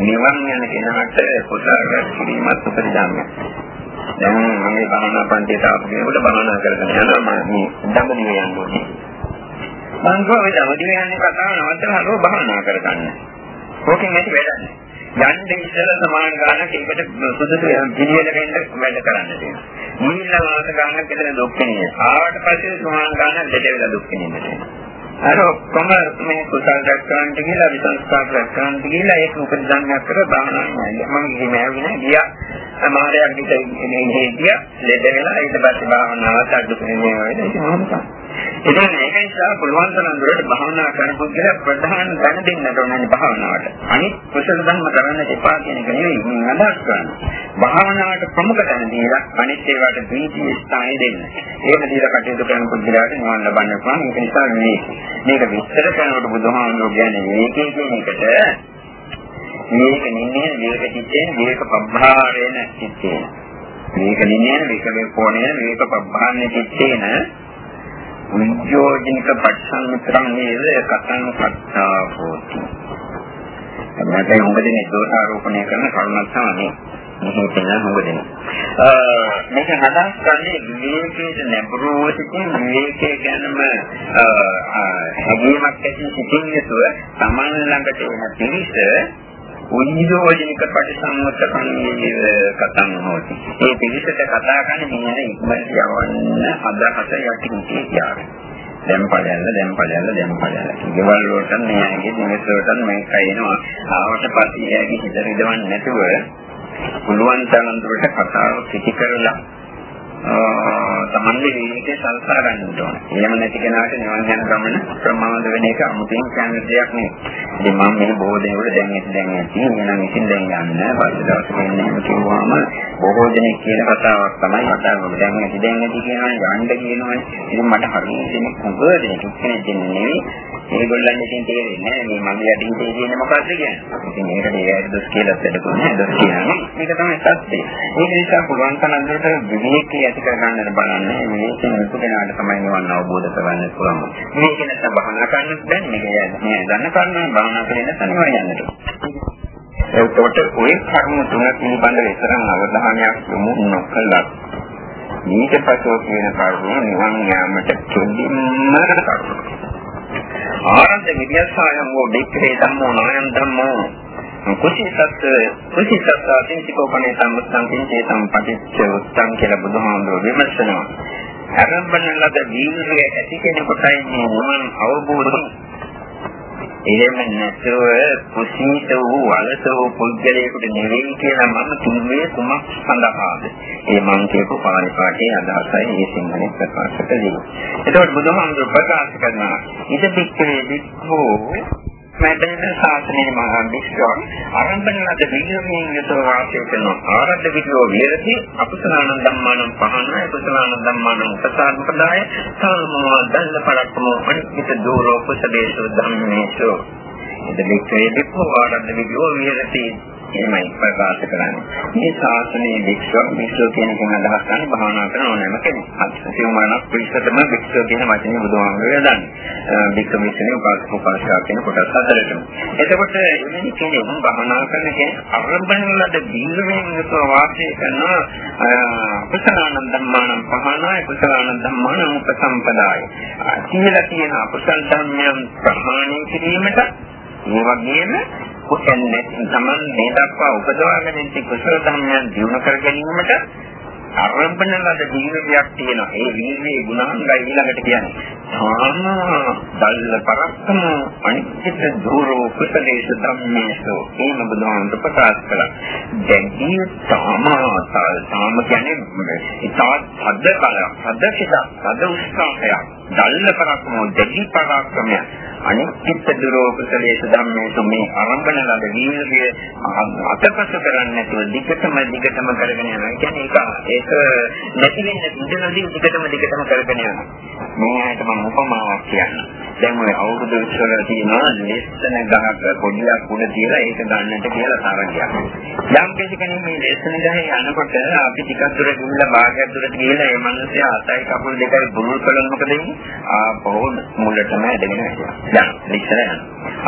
නිවන් යන කෙනාට කුසල කිරීමත් උපරිදම්ය. දැන් මගේ භාවනා පන්තියට ආපු කෙනෙකුට භාවනා කරගෙන යනවා මම මේ දඹදිව යන්නේ. මම ගොඩ දඹදිව යන්නේ කතාව නවත්තලා හරෝ භාවනා කරගන්න. ඕකෙන් ඇති වැඩක් නෑ. යන්නේ ඉස්සෙල්ලා සමාන ගානක් ඒකට සුදුසු පිළිවෙල වෙන්න වැඩ කරන්න තියෙනවා. මුලින්ම මාස ගානක් විතර දුක් වෙන්නේ. ආවට පස්සේ සමාන ගානක් දෙට වෙලා දුක් වෙන්නේ. අර ඔක්කොම මේ කුසල් දැක්කන්ට කියලා විසංස්කාර දැක්කන්ට කියලා ඒක උපද ධර්මයක් කර බාහනා නෑ මම ගිහින් ආවිනේ ගියා. සමහරයක් ඉතින් මේ ගියා. ලෙඩ වෙලා ඊට පස්සේ භාවනාවත් අඩු කරන්නේ වගේ ඒක මොහොම තමයි ඉතින් ඒක නිසා පුළුවන් තරම් දුරට භාවනා කරන පුද්ගලයා ප්‍රධාන දැන දෙන්නට ඕනේ භාවනාවට. අනිත් කුසල ධර්ම කරන්න එපා කියන එක නෙවෙයි මම අදහස් කරන්නේ. භාවනාවට ප්‍රමුඛ තැන දීලා අනිත් ඒවාට දීති ස්ථානය දෙන්න. ඒක දීලා කටයුතු කරන පුද්ගලයාට නිවන් ලබන්න පුළුවන්. ඒක නිසා මේ මේක විස්තර කරනකොට බුදුහාමුදුරුවෝ කියන්නේ මේකේ කියන එකට මේක නින්නේ මේක චිත්තේ මේක පබ්බාරේන චිත්තේ මේක නින්නේ මේක කෝණේ මේක පබ්බාන්නේ චිත්තේන උන්ජෝජනික පස්සන්තරං නේද? කතං සත්තා හෝති. අපිට උඹදෙනේ දෝෂාරෝපණය කරන කරුණක් තමයි. මෙහි තියෙන හොඟදෙන. මේක හදාස් ගන්නේ විවේකයේ නැඹුරුව සිටින් විවේකයේ ගැනම හැඟීමක් ඇති සිටින් යුතුව Taman ළඟට එන පිරිස උන්ජෝජනික පටිසම්මත කන්නේ කතන් හොති. ඒ පිරිසට කතා කරන්නේ මෙන්න ඉක්මනට යවන්න අදහස යටින් කියන්නේ. දැන් පළයල්ල දැන් පළයල්ල දැන් පළයල්ල. ගෙවල් වලට මෙයාගේ නිවෙස් වලට මේක එනවා. ආවට පස්සේ එයාගේ හිත රිදවන්නේ නැතුව පුළුවන් තරම් දුරට කතාව පිටි කරලා තමන්ගේ ජීවිතේ සල්සා ගන්න ඕන. එහෙම නැති කෙනාට නිවන් යන ගමන ප්‍රමාද වෙන එක අමුතින් කියන දෙයක් නෙවෙයි. ඉතින් මම මේ බොහෝ දෙනෙකුට දැන් ඇති දැන් ඇති එනම් ඉතින් දැන් යන්න පස්සේ දවසක එන්න එහෙම කිව්වම බොහෝ දෙනෙක් කියන කතාවක් තමයි කතාව. දැන් ඇති දැන් ඇති කියනවා යන්න කියනවා. ඉතින් මට හරියට දෙනෙක් හොඟ දෙනෙක් කෙනෙක් දෙන්නේ නෙවෙයි. ඒගොල්ලන් ඉතින් තේරෙන්නේ නැහැ මේ මගේ යටින් තියෙන්නේ මොකක්ද කියන්නේ. ඉතින් මේකට ඒකට දොස් කියලා දෙන්නකෝ නේද? දොස් කියන්නේ. මේක තමයි සත්‍යය. ඒක නිසා පුළුවන් තරම් දුරට විවේකී ඇති කරගන්නට බලන්න. මේකෙන් මුකුදනාට තමයි නිවන් අවබෝධ කරගන්න පුළුවන්. මේක නැත්නම් භවනා කරන්න බැහැ. මේක නෑ දන්න කරුණ භවනා කරේ නැත්නම් නිවන් යන්නට. එතකොට ওই කර්ම තුන පිළිබඳව විතරක් අවධානයක් යොමු නොකළා. ඊට පස්ව කියන කරුණ නිවන් යාමට කෙලින්ම කරුණ. ආරම්භ විද්‍යාසායම් වූ දෙක්ඛේ ධම්මෝ නායම් ධම්මෝ කුසීසත් කුසීසත් අතිංචිකෝපනේ සම්මුත්තං කිංචේ සම්පටිච්ච උත්තං කියලා බුදුහාමුදුරුවෝ විමර්ශනවා. ආරම්භන ලද වීර්යය ඇති කෙනෙකුටයි මේ නිවන් අවබෝධ එහෙම නැතුව කුසීත වූ අලස වූ පුද්ගලයෙකුට නෙවෙයි කියලා මම කිව්වේ කුමක් සඳහාද? ඒ මං කියපු පාලි පාඨයේ අදහසයි මේ සිංහලෙන් ප්‍රකාශ කළේ. එතකොට බුදුහාමුදුරුවෝ ප්‍රකාශ කරනවා ඉද පිටකේ දික්ඛෝ මැදෙන සාසන ශාසනයේ මහා භික්ෂුන් ආරම්භන ලද විද්‍යාවෙන් යුතුව වාසය කරන ආරද්ධ විද්‍යෝ විරති අකුසලාන ධම්මාන පහන අකුසලාන ධම්මාන උපසාරපදාය සාමෝ දන්න පරක්කමෝ අනිත්‍ය දෝරෝ කුසලේසු ධම්මේසු. ඉද වික්‍රේ දෙකෝ ආරද්ධ විද්‍යෝ විරති එහෙමයි ප්‍රකාශ කරන්නේ. මේ ශාසනයේ වික්ෂව වික්ෂව කියන කෙනා අදහස් ගන්න භාවනා කරන ඕනෑම කෙනෙක්. සිව්මනක් පිළිසතම වික්ෂව කියන වචනේ බුදුහාමුදුරුවෝ දන්නේ. වික්ෂව වික්ෂනේ උපාසක උපාසිකා කියන කොටස් හතරටම. එතකොට එවැනි කෙනෙක් භාවනා කරන කෙනෙක් අරබන ලද දීර්ඝයෙන් යුතුව වාසය කරන කුසලානන්ද ධම්මානම් පහනාය කුසලානන්ද ධම්මානම් උපසම්පදාය. කියලා කියන අකුසල් ධර්මයන් ප්‍රහාණය කිරීමට ඒ වගේම කුසන්නේ තමන් මේ දක්වා උපදවාගෙන ඉති කුසල ධර්මයන් දිනු කර ගැනීමට අරම්භන ලද ජීවිතයක් තියෙනවා. ඒ වීර්යයේ ගුණාංගය ඊළඟට කියන්නේ. ආනා දල්ල පරක්කම අනිත්‍ය දූරෝ කුසලේශ ධම්මේසෝ. එහෙම බුදුහාමුදුර ප්‍රකාශ කළා. දැන් මේ සාමාතල් සාම කියන්නේ ඉතාලි හද බල හද කිත හද උත්සාහයක්. දල්ල පරක්කම දෙවි පරක්කමය අනිත්‍ය දූරෝ කුසලේශ ධම්මේසෝ මේ අරම්භන ලද වීර්යය අතපස කරන්නේ නැතුව දිගටම දිගටම කරගෙන යනවා. කියන්නේ ඒක ඒක නැති වෙන්න ඉඳනදී දිගටම දිගටම කරගෙන යනවා. මේ ආයත මම උපමාවක් කියන්නම්. දැන් ඔය අවුරුදු ඉස්සර තියෙනවා ලෙස්සන ගහක පොඩියක් උඩ තියලා ඒක ගන්නට කියලා තරගයක්. යම් කෙනෙක් මේ ලෙස්සන ගහේ යනකොට අපි ටිකක් දුර ගිහිල්ලා භාගයක් දුර ගිහිල්ලා ඒ මිනිස්සයා අතයි කකුල් දෙකයි බුරුල් කළොත් මොකද වෙන්නේ? ආපහු මුලටම ඇදගෙන යනවා. දැන් ලෙස්සන යනවා.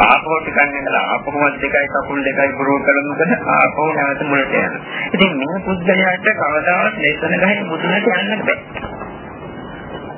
ආපහු ටිකක් ඉඳලා ආපහු දෙකයි කකුල් දෙකයි බුරුල් කළොත් මොකද? ආපහු නැවත මුලට යනවා. ඉතින් මේ පුද්ගලයාට කවදාවත් ලෙස්සන ගහේ මුදුනට යන්නත් බෑ.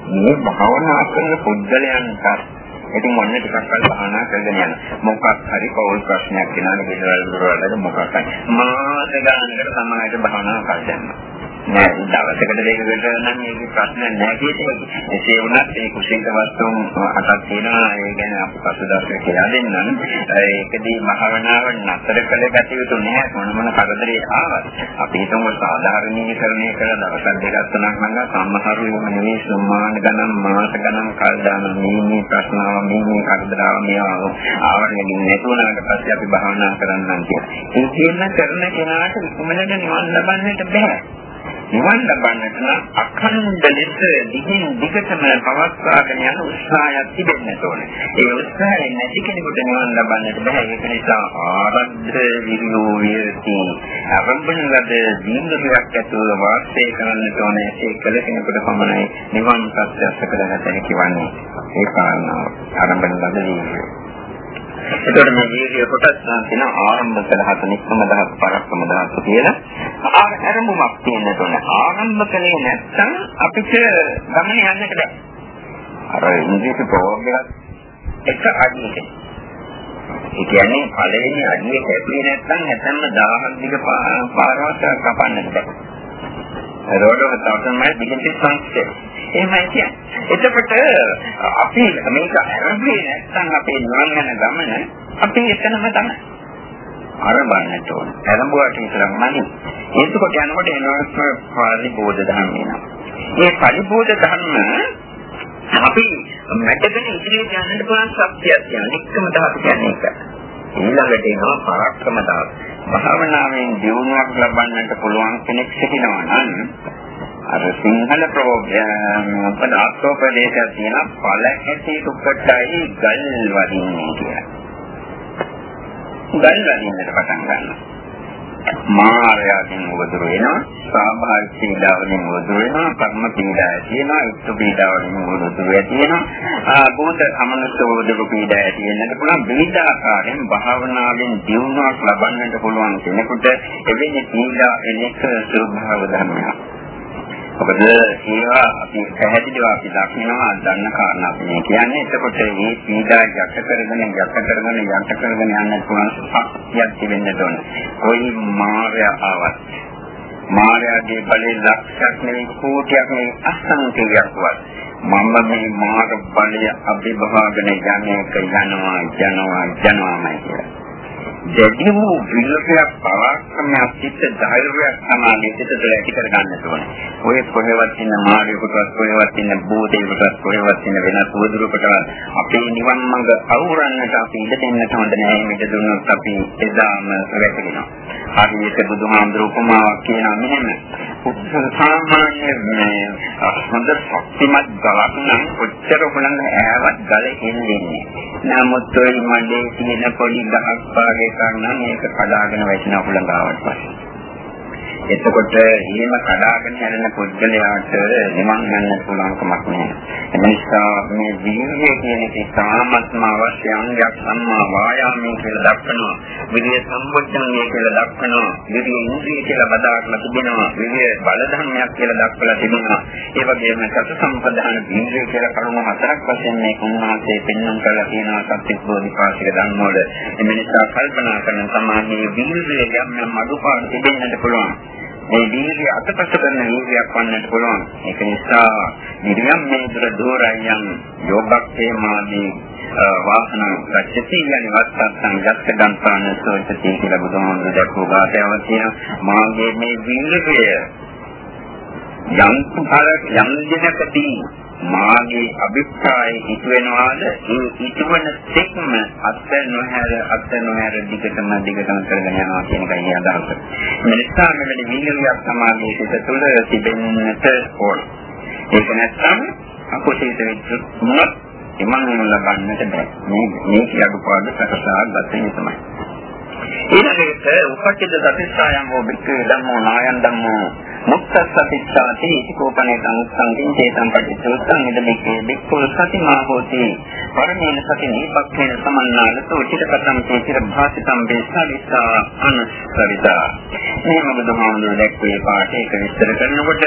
මේ භාවනා කරන පුද්ගලයන්ට ඉතින් ඔන්න ටිකක් කල් භාවනා කරගෙන යන මොකක් හරි කවුල් ප්‍රශ්නයක් කෙනාට ගෙදර වලට මොකක් හරි. මාස ගානකට සමාජයට භාවනා කරගන්නවා නෑ දවසකට දෙකකට නම් මේක ප්‍රශ්න නෑ කියන්නේ. එසේ වුණත් මේ කුසීත වස්තුන් අටක් තියෙනවා ඒ ගැන අපි පසුදස්සේ කියලා දෙන්නම්. ඒකදී භාවනාව නතර කළ ගැති යුතු නෑ මොන මොන කරදරේ ආවත්. අපි හිතමු සාධාරණීකරණය කළ දවස් දෙකක් තුනක් නම් සම්මහරුවම නෙවෙයි සම්මාන ගණන් මාස ගණන් කල් දාන මේ මේ ප්‍රශ්නාව මේ මේ කරදරාව මේවා ආවරණය නැතුණාට පස්සේ අපි භාවනා කරන්නම් කියලා. ඒ කියන කරන කෙනාට ඉක්මනට නිවන් ලබන්නට බෑ. නිවන් ලබන්නට නම් අඛණ්ඩ ලෙස දිගින් දිගටම පවත්වාගෙන යන උත්සාහයක් තිබෙන්න ඕනේ. ඒ උත්සාහය නැති කෙනෙකුට නිවන් ලබන්නට බෑ. ඒක නිසා ආරද්ධ විරියෝ විරති. ආරම්භන ලද දීර්ඝයක් ඇතුළ වාසය කරන්නට ඕනේ. ඒ කල කෙනෙකුට පමණයි නිවන් ප්‍රත්‍යක්ෂ කරගත හැකි වන්නේ. ඒ කාරණාව ආරම්භන ලද දීර්ඝය. එතකොට මේ වීර්ය කොටස් තියෙන ආරම්භක දහස, නික්කම දහස, පරක්කම දහස කියලා ආරම්භයක් තියෙන්න ඕන. ආරම්භ කලේ නැත්නම් අපිට ගමන යන්නට බෑ. අර ඉංග්‍රීසි ප්‍රෝග්‍රෑම් එක අඩියක. ඒ කියන්නේ පළවෙනි අඩිය කැපුවේ නැත්නම් නැත්නම් 1000ක් දිග පාරවත් කපන්නට බෑ. රෝඩ් මයිල් දිගින් සංස්කෘතිය. එහෙමයි කියන්නේ. එතකොට අපි මේක අරඹේ නැත්නම් අපේ නිවන් යන ගමන අපි එතනම තමයි. අරඹන්නට ඕන. අරඹුවට විතරක් නෙවෙයි. එතකොට යනකොට එනවා පරිබෝධ ධර්ම වෙනවා. මේ පරිබෝධ ධර්ම අපි මැටගෙන ඉදිරියට යන්නට පුළුවන් ශක්තියක් තියෙනවා. නික්කම ධාතු කියන්නේ ඒක. ඊළඟට එනවා පරක්‍රම ධාතු. භාවනාවෙන් දියුණුවක් ලබන්නට පුළුවන් කෙනෙක් සිටිනවා නම් අර සිංහල ප්‍රෝග්‍රෑම් පදාර්ථෝපදේශයක් තියෙන පළ ඇති දුක්කටයි ගල් වදින්නේ කියලා. ගල් වදින්නට පටන් ගන්නවා. මායාවෙන් උවදුරු වෙනවා ස්වාභාවික පීඩාවලින් උවදුරු වෙනවා කර්ම පීඩා ඇති වෙනවා ඉෂ්ඨ පීඩාවලින් උවදුරු ඇති වෙනවා භූත අමනුෂ්‍ය උවදුරු පීඩා ඇති වෙන්නට පුළුවන්. විවිධ ආකාරයෙන් භාවනාවෙන් දියුණුවක් ලබන්නට පුළුවන් කෙනෙකුට එවැනි පීඩා එනක ස්වභාව ධර්මයක්. මොකද ඒවා අපි පැහැදිලිව අපි දක්නවා දන්න කාරණා අපි මේ කියන්නේ. එතකොට මේ පීඩා යට කරගෙන යට කරගෙන යට කරගෙන යන්න පුළුවන් ශක්තියක් තිබෙන්න ඕන. කොයි මායя ආවත් මායාවේ බලේ ලක්ෂයක් නෙවෙයි කෝටියක් නෙවෙයි අසංඛ්‍යයක්වත් මම මේ මාර්ග බලය අභිභාගන යන්නේක යනවා යනවා යනවාමයි කියලා. දැඩි වූ විලකයක් පවාක්‍රමයක් චිත්ත ධෛර්යයක් සමාධිය සිත තුළ ඇති කර ගන්නට ඕනේ. ඔය කොහෙවත් ඉන්න මාළියෙකුටවත් කොහෙවත් ඉන්න බෝධියකටවත් කොහෙවත් ඉන්න වෙනත් වදුරකටවත් අපේ නිවන් මඟ අවුරන්නට අපි ඉඩ දෙන්නට හොඳ නැහැ. මේක දුන්නොත් අපි එදාම වැටෙනවා. හරියට බුදුහාමුදුරු උපමාවක් කියනවා මෙහෙම. සාමාන්‍ය මේ හොඳ ශක්තිමත් ගලක් නම් කොච්චර උනන ඈවත් ගල එන්නේ. නමුත් ඔය මඩේ තියෙන පොඩි ගහක් වාගේ කරනවා මේක කඩාගෙන වැටෙන උලංගාවට පස්සේ. එතකොට එහෙම කඩාගෙන යන පුද්ගලයාට නිවන් ගන්න පුළුවන් කමක් නැහැ. ඒ නිසා මේ වීර්යය කියන එක සාමත්ම අවශ්‍ය අංගයක් සම්මා වායාමයේ කියලා දක්වනවා. විරිය සම්පූර්ණය කියලා දක්වනවා. විරිය ඉන්ද්‍රිය කියලා බදාගෙන තිබෙනවා. විරිය බල ධර්මයක් කියලා දක්වලා තිබෙනවා. ඒ වගේම සත සම්පදාන වීර්යය කියලා කරුණු හතරක් වශයෙන් මේ කුණාසේ පෙන්වන්න කරලා තියෙනවා සත්‍ය බෝධිපාශික ධර්මවල. ඒ නිසා කල්පනා කරන සමාධියේ වීර්යය යම් යම් අඩුපාඩු තිබෙන්නට පුළුවන්. මේ වීර්ය අතපස කරන වීර්යයක් වන්නට පුළුවන්. ඒක නිසා නිර්යම් මේ දුර දෝරයන් යෝගක්ඛේමාදී වාසන ගච්ඡති යනි වත්තං ගත්ත ගන්පාන සෝචති කියලා බුදුහාමුදුරුවෝ දක්වපු ගාථාවක් තියෙනවා. මාගේ මේ වීර්යය යම් යම් දිනකදී මාගේ අභිප්‍රාය ඉතු වෙනවාද ඒ ඉතුවන තෙක්ම අත් නොහැර අත් නොහැර දිගටම දිගටම කරගෙන යනවා කියන එකයි අදහස. මේ නිසා මෙවැනි වීර්යයක් සමාධියේ සිට තුළ තිබෙන්නට ඕන. ඒක නැත්නම් අකුසීත වෙච්ච මොනක් එමන් ලබන්නට බෑ. මේ මේ කියඩුපාඩු සකසා ගත යුතුමයි. ඊළඟට උපට්ඨිත සතිස්සායම් වූ බික්කේ ධම්මෝ නායන් ධම්මෝ මුක්තසතිස්සාති ඉතිකෝපනේ සංසංකින් චේතම් පටිච්චෝත්තං ඉදමිකේ බික්කෝ සතිමා හෝති. පරමේන සති නීපක්ඛේන සමන්නාලතෝ චිතකතම් චිර භාසිතම් බේසාලිසා අනුස්සරිතා. මේ මොකදමහඳුන දැක්වේ පාඩේ? ඒක විස්තර කරනකොට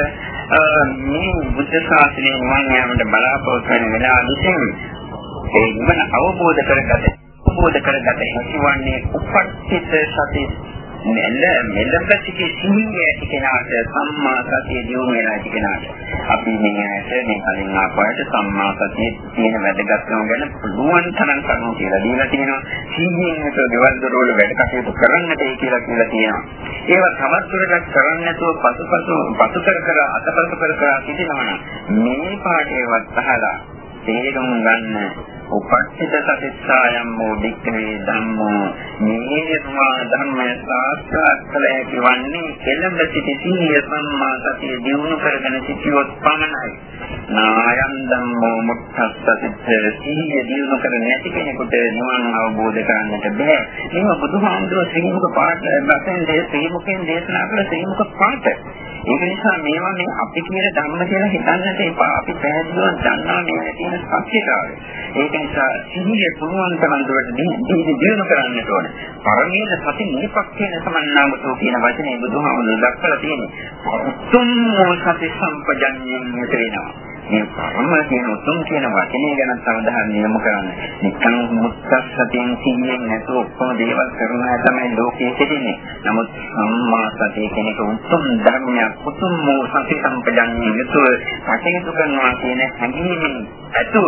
මේ බුද්ධ ශාසනය නිවන් යාමට බලාපොරොත්තු වෙන වෙලාවෙදී ඒ නිවන අවබෝධ කරගත අවබෝධ කරගත හැකි වන්නේ උපට්ඨිත සති මෙල්ල මෙල්ලප සිටි සිහිය ඇති කෙනාට සම්මා සතිය දියුණු වෙලා ඇති කෙනාට. අපි මේ ඇයට මේ කලින් ආපුවාට සම්මා සතිය තියෙන වැදගත්කම ගැන පුළුවන් තරම් කරුණු කියලා දීලා තියෙනවා. සිහියෙන් ඒක ගෙවල් දොරවල වැඩ කටයුතු කරන්නට ඒ කියලා කියලා තියෙනවා. ඒවා තවත් දුරටත් කරන්න නැතුව පසුපසු පසු කර කර අතපසු කර කර සිටිනවා මේ පාඩේවත් අහලා තේරුම් ගන්න උපට්ඨිත සතිස්සායම් මොදික්කේ ධම්මෝ නීයතුමා ධර්මය සාස්ත්‍රාත් කළ හැකි වන්නේ කෙලඹ සිටි සීය සම්මා සතිය දිනු කරගෙන සිටියොත් පමණයි නායන් ධම්මෝ මුත්තස්සතිත් සීය දිනු කර නැති කෙනෙකුට නිවන අවබෝධ කරගන්නට බෑ මේක බුදුහාමුදුරුවෝ ශ්‍රී මුක පාඨ වශයෙන් ශ්‍රී මුකෙන් දේශනා කළ ශ්‍රී මුක පාඨ ඒක නිසා මේවා මේ අපි කියන ධර්ම කියලා හිතන්නට එපා. අපි පැහැදිලිව දන්නා මේ තියෙන සත්‍යතාවය. ඒක නිසා සිහිය පුළුවන් තරම් දුරට දිනු කරන්නට ඕනේ. පරමේන සති නිපක්ඛේන සමන්නාගතෝ කියන වචනේ බුදුහාමුදුරුවෝ දක්වලා තියෙන්නේ. උතුම් සති සම්පජන්යෙන් වෙනවා. මේ පරම කියන උතුම් කියන වචනේ ගැන සමහරවල් නියම කරන්න. නිකන් මුත්තස්සතියෙන් කියන්නේ නැතුව ඔක්කොම දේවල් කරනවා තමයි ලෝකයේ සිටින්නේ. නමුත් සම්මා සතිය කියන එක උතුම් ධර්මයක් උතුම් වූ සති සම්පජන්ණය යුතුව කටයුතු කරනවා කියන හැඟීමෙන් ඇතුව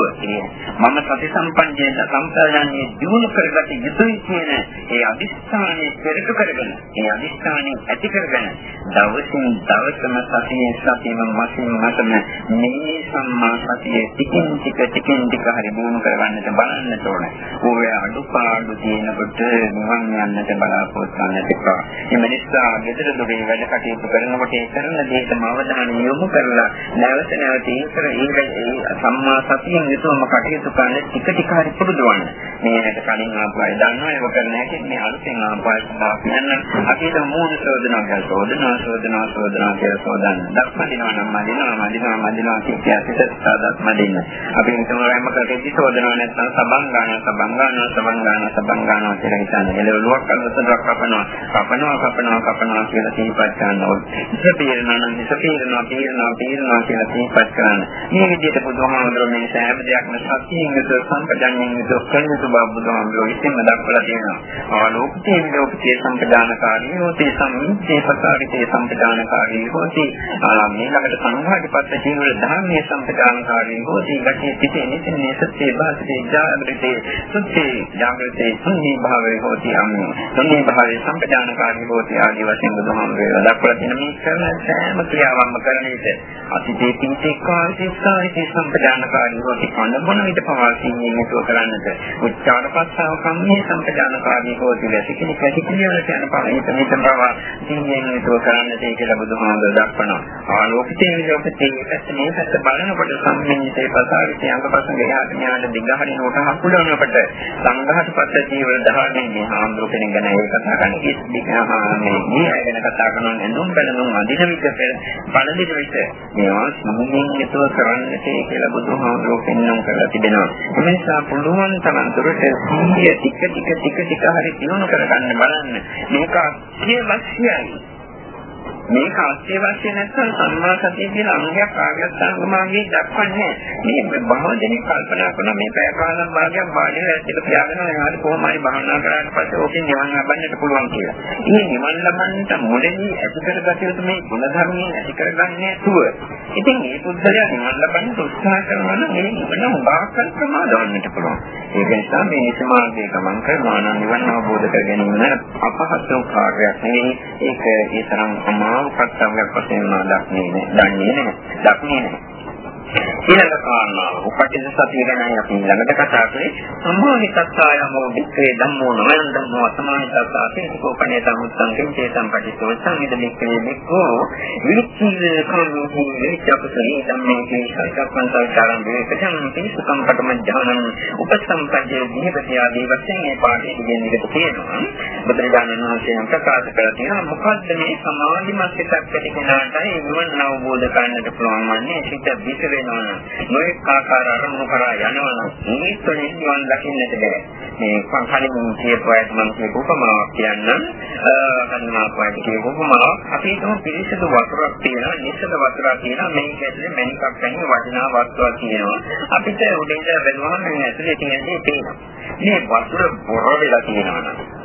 මම සති සම්පන්නයේ සම්පජන්ණය දිනු කරගත යුතුයි කියන ඒ අදිස්ථානයේ පෙරට කරගෙන ඒ අදිස්ථානයේ ඇති කරගෙන දවසින් දවසම සතියේ සතියම මාසින් මාසම මේ සම්මා සතියේ ටිකින් ටික ටිකින් ටික හරි දිනු කරගන්නට බලන්නට ඕනේ. ඔය අඩුපාඩු තියෙනකොට නිවන් යන්නට බලාපොරොත්තු වෙන්නට එපා. මේ නිසා ගෙදර දොරේ වැඩ කටයුතු කරනකොට ඒ කරන දේටම අවධානය යොමු කරලා නැවත නැවත ඒකර ඒ සම්මා සතියෙන් යුතුවම කටයුතු කරන්න ටික ටික හරි පුරුදුවන්න. මේකට කලින් ආපුවයි දන්නවා ඒක කරන්න හැටි මේ අලුතෙන් ආපුවයි සබා කියන්න අපිට මූණ සෝදනවා කියලා සෝදනවා සෝදනවා සෝදනවා කියලා සෝදන්න. දක්මදිනවා නම් මදිනවා මදිනවා මදිනවා කියන අපිට සාදත් මදින්න. අපි හිතමු කටේදී සෝදනවා නැත්නම් සබන් ගන්නවා සබන් ගන්නවා සබන් ගන්නවා සබන් ගන්නවා කියලා හිතන්නේ. එළවලුවක් අල්ලසක් කපනවා කපනවා කපනවා කපනවා කියලා සිහිපත් කරන්න ඕනේ. ඉසපීරනවා නම් ඉසපීරනවා පීරනවා පීරනවා කියලා සිහිපත් කරන්න. මේ විදිහට බුදුහාමුදුරුවෝ මේ සෑම දෙයක්ම සත්‍යයෙන් යුතු සම්පජන්යෙන් යුතු කල්යුතු බව බුදුහාමුදුරුවෝ ඉතින්ම දක්වලා තියෙනවා. ආලෝකිතේ විලෝකිතේ සම්පදානකාරී හොති සම්මිතේ පසාරිතේ සම්පදානකාරී හොති. මේ ළඟට සංඝාධිපත්‍ය ජීවල ධර්මයේ සම්පදානකාරී හෝති ගතිය සිටේ නිසින්නේ සත්‍ය භාසිතේ ජාගෘතේ සුත්තේ ජාගෘතේ සුන්නී භාවයේ හෝති අම්මි. සුන්නී භාවයේ සම්පදානකාරී හෝති ආදී වශයෙන් බුදුහාමුදුරුවෝ දක්වලා තියෙන මේ කරන සෑම ක්‍රියාවක්ම කරන විට අතිතේ පිටේ කාර්යසාරිතේ සම්පදානකාරී හෝති. කන බොන විට පවාසීන්නේ මෙතුව කරන්නට උච්චාර පස්සාව කම්මේ සම්පදානකාරී හෝති වැසිකිනි කැටිකියවලට යන පරිණත මෙතන පවා සීයෙන් මෙතුව කරන්නට කියලා බුදුහාමුදුරුවෝ දක්වනවා. ආලෝකිතේ විලෝකිතේ පැත්ත මේ පැත්ත බලනකොට සම්මිනිතේ පසාරිතේ අංගපසංග එහාට මෙහාට දිගහරිනකොට හකුලනකොට සංඝාත පද්ධතිය වල දහන්නේ මේ ආන්දර කෙනෙක් ගැන ඒක කතා කරන්නේ කිස් දිගහානේ මේ ගැන කතා කරනවා නඳුන් බැලුම් අදින විට බලදින විට මේවා සම්මින් යුතුව කරන්නට කියලා බුදුහාමුදුරුවෝ පෙන්වන්න කරලා තිබෙනවා. ඒ නිසා පුළුවන් තරම් දුරට සීය ටික ටික ටික ටික හරි දිනු කරගන්න බලන්න. මේක අත්‍යවශ්‍යයි මේක අත්‍යවශ්‍ය නැත්නම් සම්මා සතිය කියන අංගයක් ආගත් අංගමාගේ දක්වන්නේ මේ බොහෝ දෙනෙක් කල්පනා කරන මේ පැය කාලක් භාගයක් වාඩි වෙලා ඉඳලා පියාගෙන එහාට කොහොම හරි භාවනා කරාට පස්සේ ඕකෙන් නිවන් ලබන්නට පුළුවන් කියලා. මේ නිවන් ලබන්නට මුලදී ඇති කරගත යුතු මේ ගුණ ධර්මයන් ඇති කරගන්නේ තුව. ඉතින් මේ පුද්ගලයා නිවන් ලබන්න උත්සාහ කරනවා නම් මේ නිවන උදාකර ප්‍රමාදවන්නට පුළුවන්. ඒක නිසා මේ නිසමාර්ගයේ ගමන් කරනවා නම් නිවන් අවබෝධ කර ගැනීම අපහසු කාර්යයක් නෙවෙයි. ඒක ඒ තරම් අමාරු කර්තව්‍යයක් වශයෙන් මා දක්න්නේ දන්නේ නැහැ. දක්න්නේ නැහැ. ඊළඟ කාරණාව. උපටිච්ච සතිය ගැන අපි ළඟට කතා කරේ සම්මෝහිතස්සායමෝ වික්‍රේ ධම්මෝ නයන් ධම්මෝ අසමාහිතස්සාතේ කෝපණේ සමුත්තං කිංචේ සම්පටිච්චෝ සංවිදමික්‍රේ වික්ඛෝ විච්ඡිද කම්මෝ විච්ඡපසනේ ධම්මේ කේශකප්පන්තරං වේකජං පිසුකම් පටම ඥානං උපසම්පජ්ජේ දීපති ආදී වශයෙන් මේ පාඩේ ඉගෙන ඉගෙන තියෙනවා. බුදුරජාණන් වහන්සේ ප්‍රකාශ කරලා තියෙනවා මොකද්ද මේ සමාධිමත් සිතක් ඇති කෙනාටයි නිවන අවබෝධ කරගන්නට පුළුවන් වන්නේ? සිත විස වෙනවා නම් නොඑක ආකාර අරමුණු කරා යනවා නම් මේ තුළින් නිවන් දකින්නට බෑ. මේ කලින් කියපුවාට මම කියපු උපමාවක් කියන්නම්. කන්නාපුවාට කියපු උපමාවක් අපි හිතමු පිරිසිදු වතුරක් තියෙනවා, නිසල වතුරක් තියෙනවා. මේක ඇතුලේ මණිකක් වැනි වටිනා වස්තුවක් තියෙනවා. අපිට උඩින් බැලුවම මේ ඇතුලේ තියෙන දේ පේනවා. මේ වතුර බොර වෙලා තියෙනවා නම්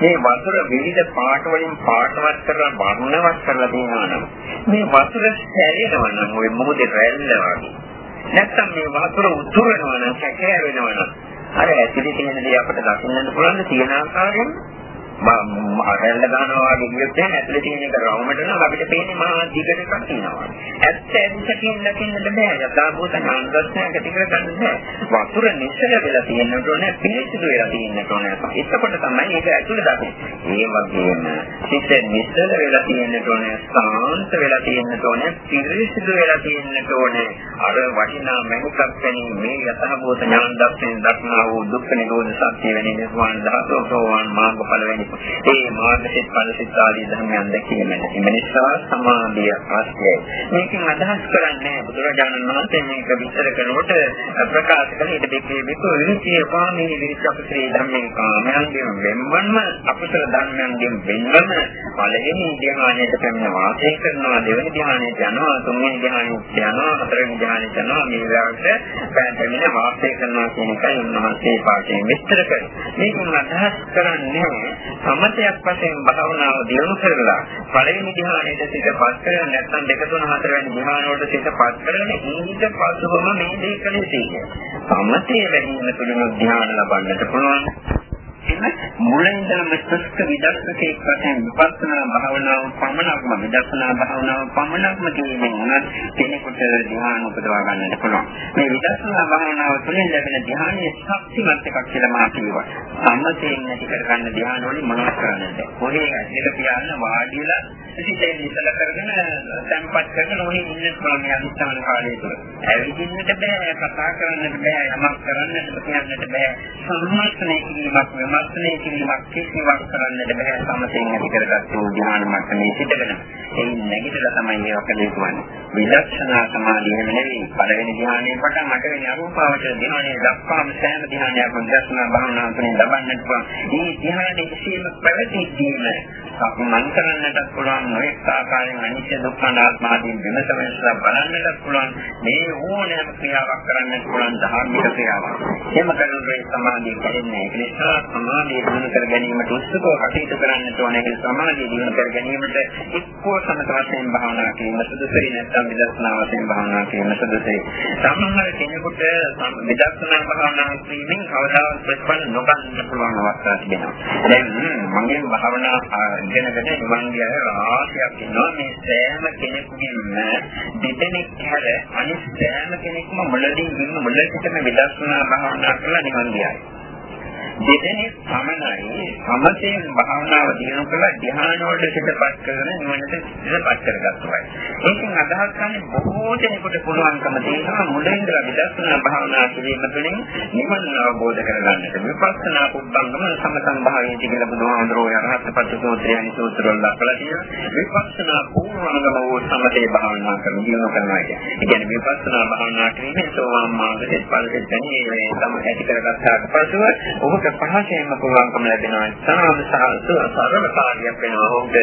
මේ වතුර විවිධ පාට වලින් පාටවත් කරලා වර්ණවත් කරලා දෙනවා නම් මේ වතුර සැරෙනවා නම් ওই මොහොතේ රැල්ල වගේ. නැත්තම් මේ වතුර උතුරනවා නම් සැකෑ වෙනවා නම් අර ඇතුලේ තියෙන දේ අපිට දකින්න පුළුවන් තියෙන ආකාරයෙන් අරල්ල ගන්නවා වගේ කියොත් එහෙනම් ඇතුලේ තියෙන එක රවුමට නම් අපිට පේන්නේ මහා දිගට එකක් තියෙනවා. ඇත්ත ඇත්තකින් දකින්නට බෑ. යථාභූත ඥානදර්ශනයක ටික ගන්න බෑ. වතුර නිශ්චල වෙලා තියෙනකොට ඕනේ පිළිසිදු වෙලා තියෙනකොට ඕනේ. එතකොට තමයි ඒක ඇතුලේ දකින්නේ. ඒ වගේම සිත නිශ්චල වෙලා තියෙනකොට ඕනේ සාන්ත වෙලා තියෙනකොට ඕනේ පිළිසිදු වෙලා තියෙනකොට ඕනේ. අර වටිනා මහුකක් වැනි මේ යථාභූත ඥානදර්ශනය දක්නා වූ දුක්ඛ නිරෝධ සත්‍ය වැනි නිර්වාණ ධාතුව සෝවාන් මාර්ගඵල වැනි ඒ මාර්ගසිත ඵලසිත ආදී ධර්මයන් දැකීමෙන් එම නිසා සමාධිය අවශ්‍යයි. මේකෙන් අදහස් කරන්නේ බුදුරජාණන් වහන්සේ මේක විස්තර කරනකොට ප්‍රකාශ කළ ඊට දෙකේ විකෝ විචේ පාමී විචක්ෂේ ධම්මෙන් කාමයන්ගෙන් වෙන්වන්න අකුසල ධර්මයන්ගෙන් වෙන්වන්න පළවෙනි ධ්‍යානයට පැමිණ වාසය කරනවා දෙවෙනි ධ්‍යානයට යනවා තුන්වෙනි ධ්‍යානයට යනවා හතරවෙනි ධ්‍යානයට යනවා මේ විදිහට පැමිණ වාසය කරනවා කියන එකයි උන්වහන්සේ පාඩයෙන් විස්තර කරන්නේ. මේකෙන් අදහස් කරන්නේ සමතයක් වශයෙන් භාවනාව දියුණු කරලා පළවෙනි ධ්‍යානයට සිතපත් කරගෙන නැත්නම් දෙක තුන හතර වෙනි ධ්‍යාන වලට සිතපත් කරගෙන ඊට පස්සෙම මේ දේ කලේ තියෙන්නේ. සමතේ වැඩි වෙන තුලින් ධ්‍යාන ලබන්නට පුළුවන්. මුලින්දම සුස්ක විදර්ශකෙක් වශයෙන් විපස්සනා භාවනාව පමණක්ම විදර්ශනා භාවනාව පමණක්ම කියන්නේ උනත් කෙනෙකුට ධ්‍යාන උපදවා ගන්නට පුළුවන්. මේ විදර්ශනා භාවනාව තුළින් ලැබෙන ධ්‍යානයේ ශක්තිමත් එකක් කියලා මා කියනවා. සම්මතයෙන් නැති කරගන්න ධ්‍යාන වලින් මොනවද කරන්නද? කොහේ ඇදලා පියාගෙන වාඩි වෙලා සිතේ ඉස්සල කරගෙන tempත් කරගෙන ඔහි ඉන්න පුළුවන් මේ අනිස්ථාන කාලය තුළ. ඇවිදින්නට බෑ, කතා කරන්නට බෑ, යමක් කරන්නට කියන්නට බෑ. සම්මාසනය කිරීමක් වෙම විමර්ශනය කිරීමක් කිසිවක් කරන්නට බෑ සමතෙන් ඇති කරගත්තු ධ්‍යාන මට්ටමේ සිටගෙන. ඒ නැගිටලා තමයි ඒක කළේ විදර්ශනා සමාධිය නෙවෙයි පළවෙනි ධ්‍යානයේ පටන් අටවෙනි අරූපාවචර ධ්‍යානයේ දක්වාම සෑම ධ්‍යානයක් විදර්ශනා භාවනාව තුළින් ලබන්නට පුළුවන්. මේ ධ්‍යානයේ කිසිම පැවතීම සම්මන් කරන්නට පුළුවන් නොඑක ආකාරයෙන් අනිත්‍ය දුක්ඛ අනාත්ම ආදී විමසමස්ලා බලන්නට පුළුවන් මේ ඕනෑම ක්‍රියාවක් කරන්නට පුළුවන් ධර්මික ක්‍රියාවක්. එහෙම කරනකොට සමාධිය කැඩෙන්නේ ඒ නිසා සමාධිය දිනු කර ගැනීමට උත්සුකව කටයුතු කරන්නට ඕනේ. ඒ සමාධිය දිනු කර ගැනීමට එක්කෝ සමත වශයෙන් භාවනා කිරීම සුදුසුයි නැත්නම් විදර්ශනා වශයෙන් භාවනා කිරීම සුදුසුයි. සමහර කෙනෙකුට විදර්ශනා භාවනා කිරීමෙන් කවදාවත් ප්‍රතිඵල නොගන්න පුළුවන් අවස්ථා තිබෙනවා. දැන් මගේ භාවනා ඉගෙනගෙන නිවන් ගිය රාශියක් ඉන්නවා මේ සෑම කෙනෙකුගේම දෙදෙනෙක් හැර අනිත් සෑම කෙනෙක්ම මුලදී ඉන්න මුලකටම විදර්ශනා භාවනා කරලා නිවන් ගියා. දෙදෙනෙක් පමණයි සමතෙන් භාවනාව දිනු කළ ධ්‍යාන වලට සිතපත් කරන නිවනට සිතපත් කරගත්තා. ඒකෙන් අදහස් කරන්නේ බොහෝ දෙනෙකුට පුළුවන්කම තියෙනවා මුලින්දලා විදර්ශනා භාවනා කිරීම තුළින් නිවන අවබෝධ කරගන්නට. විපස්සනා පුබ්බංගම සමතන් භාවයේ කියලා බුදුහාමුදුරුවෝ යහපත් පටිසෝත්‍රයන් සූත්‍රවල දක්වලා තියෙනවා. විපස්සනා පූර්වංගම වූ සමතේ භාවනා කරන දිනු කරනවා කියන්නේ. ඒ කියන්නේ විපස්සනා භාවනා කිරීමෙන් සෝවාන් මාර්ගයේ ඵලෙත් දැනී ඒ තම ඇති කරගත්තාට පසුව ඔහු ඔහුට පහසෙන්ම පුළුවන්කම ලැබෙනවා සාම සහ සරල කාර්යයක් වෙනවා ඔහුට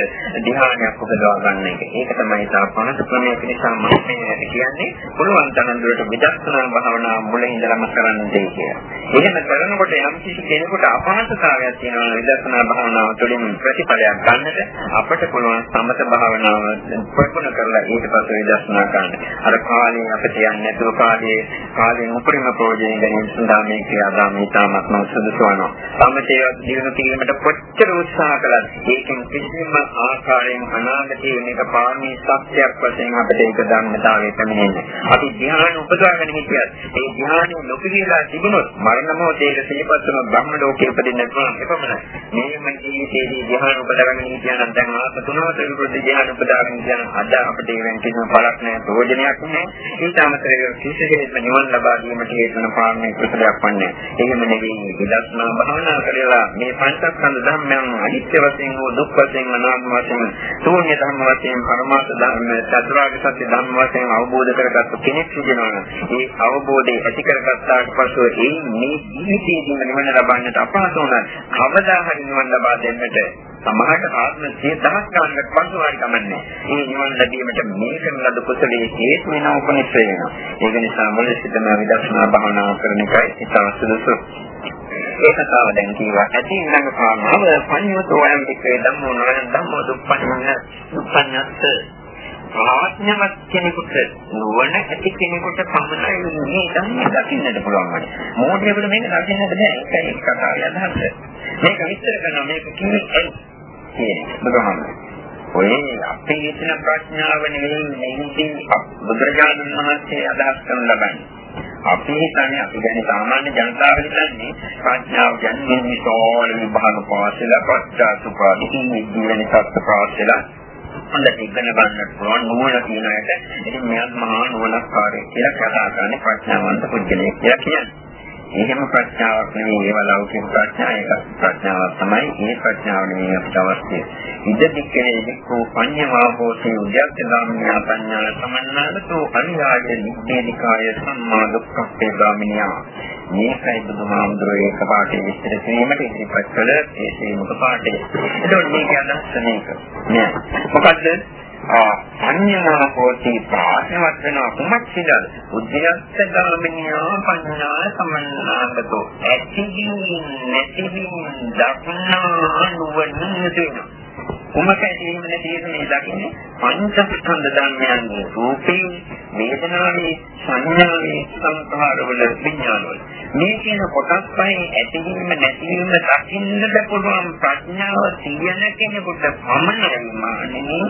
ධ්‍යානයක් උපදවා ගන්න එක. ඒක තමයි තා පනත ක්‍රමයක නිසා මම මේ කියන්නේ පුළුවන් තරම් දුරට විදර්ශනා භාවනා මුල ඉඳලම කරන්න දෙයි කියලා. එහෙම කරනකොට යම් කිසි කෙනෙකුට අපහසුතාවයක් තියෙනවා විදර්ශනා භාවනාව තුළින් ප්‍රතිඵලයක් ගන්නට අපට පුළුවන් සමත භාවනාව ප්‍රගුණ කරලා ඊට පස්සේ විදර්ශනා කරන්න. අර කාලේ අපිට යන්නේ නැතුව කාලේ කාලේ උපරිම ප්‍රයෝජන ගැනීම සඳහා මේ ක්‍රියාදාමී තාමත්ම සුදුසු කරනවා. සමතේ දිනු කිරීමට කොච්චර උත්සාහ කළත් ඒකෙන් කිසිම ආකාරයෙන් අනාගතයේ මේක පාරමී සත්‍යයක් වශයෙන් අපිට ඒක ධර්මතාවයේ පැමිණෙන්නේ. අපි ධ්‍යාන උපදවාගෙන හිටියත් ඒ ධ්‍යානෙ නොපිළිලා තිබුණොත් මරණ මොහොතේ සියපත් වන බ්‍රහ්ම ලෝකයේ උපදින්න පුළුවන් එපමණයි. මේ ජීවිතයේදී ධ්‍යාන උපදවාගෙන හිටියනම් දැන් ආත්ම තුනකට විරුද්ධ ධ්‍යාන උපදවාගෙන කියන අද අපිට ඒවෙන් කිසිම බලක් නැහැ ප්‍රයෝජනයක් නැහැ. ඊට අමතරව කිසිසේත්ම නිවන් ලබා ගැනීමට හේතු වන පාරමී කුසලයක් වන්නේ. එහෙම නෙවෙයි විදර්ශනා විපස්සනා භාවනා කරලා මේ පංචස්කන්ධ ධර්මයන් අනිත්‍ය වශයෙන් හෝ දුක් වශයෙන් අනාත්ම වශයෙන් ශූන්‍ය ධර්ම වශයෙන් පරමාර්ථ ධර්ම චතුරාර්ය සත්‍ය ධර්ම වශයෙන් අවබෝධ කරගත්තු කෙනෙක් කියනවා. ඒ අවබෝධය ඇති කරගත්තාට පසු ඒ මේ ජීවිතයේදී නිවන ලබන්නට අපහසු වුණා. කවදා හරි නිවන ලබා දෙන්නට සමහරට ආත්ම 10000 ගණනකට පසු හරි කමන්නේ. මේ නිවන ලැබීමට මේ කරන ලද කුසලයේ හේතු වෙන උපනිශ්‍රය වෙනවා. ඒක නිසා මුලින් සිතම විදර්ශනා භාවනාව කරන එකයි ඉතාම සුදුසු. ඒ කතාව දැන් කියවා ඇති ඊළඟ කාරණාව පඤ්ඤෝතෝ වයම් පිටේ ධම්මෝ නරන ධම්මෝ දුප්පඤ්ඤ දුප්පඤ්ඤස්ස ආඥාවක් කෙනෙකුට නුවණ ඇති කෙනෙකුට පමණයි මේ ධර්මය දකින්නට පුළුවන් වනේ. මොහොතේකට මේක දකින්නට බෑ. ඒකයි කතාවේ අදහස. මේක විස්තර කරනවා මේක කියන්නේ ඇයි කියන්නේ බුදුහාමුදුරුවෝ. ඔය අපේ හිතන ප්‍රඥාව නෙවෙයි නෙවෙයි බුදුරජාණන් වහන්සේ අදහස් කරන ලබන්නේ. අපි හිතන්නේ අපි ගැන සාමාන්‍ය ජනතාව හිතන්නේ ප්‍රඥාව කියන්නේ විශාල විභාග පාසල පස්චාතුපාදී නිදිවෙන සත්‍ය පාසල හොඳට ඉගෙන ගන්නට පුළුවන් නුවණ තියෙන අයට ඉතින් මෙයත් මහා නුවණකාරයෙක් කියලා කතා කරන්නේ ප්‍රඥාවන්ත පුද්ගලයෙක් කියලා කියන්නේ. එහෙම ප්‍රඥාවක් නෙවෙයි ඒව ලෞකික ප්‍රඥා ඒක ප්‍රඥාවක් තමයි මේ ප්‍රඥාව නෙවෙයි අපිට අවශ්‍ය. ඉද දික්කේ දික්කෝ පඤ්ඤවාපෝසේ උද්‍යත්ත ගාමිනිය පඤ්ඤාන සමන්නාලතෝ අනියාය නිබ්බේනිකාය සම්මා දුක්ඛේ ගාමිනියා. මේකයි බුදුහාමුදුරුවෝ ඒක පාඩේ විස්තර කිරීමට ඉදිරිපත් කළ ඒ ශ්‍රේණික පාඩේ. එතකොට මේක අදහස මේක. නෑ. මොකද්ද? සංඥා හෝති ප්‍රාණවත් වෙනවා. කුමක්ද උද්‍යස්ත ගාමිනියා පඤ්ඤා සමන්නාගතෝ. ඇතිදී නැතිදී දක්නා නුවණ දෙනවා කුමකයි එහෙම නැතිව මේ දකින්නේ? පංචස්කන්ධ ධර්මයන්ගේ රූපේ වේදනාවේ සංඥාවේ සංඛාරවල විඥානවල. මේ කියන කොටස් පහෙන් ඇතිවීම නැතිවීම දකින්නට පුළුවන් ප්‍රඥාව තියෙන කෙනෙකුට පමණයි මානෙනි.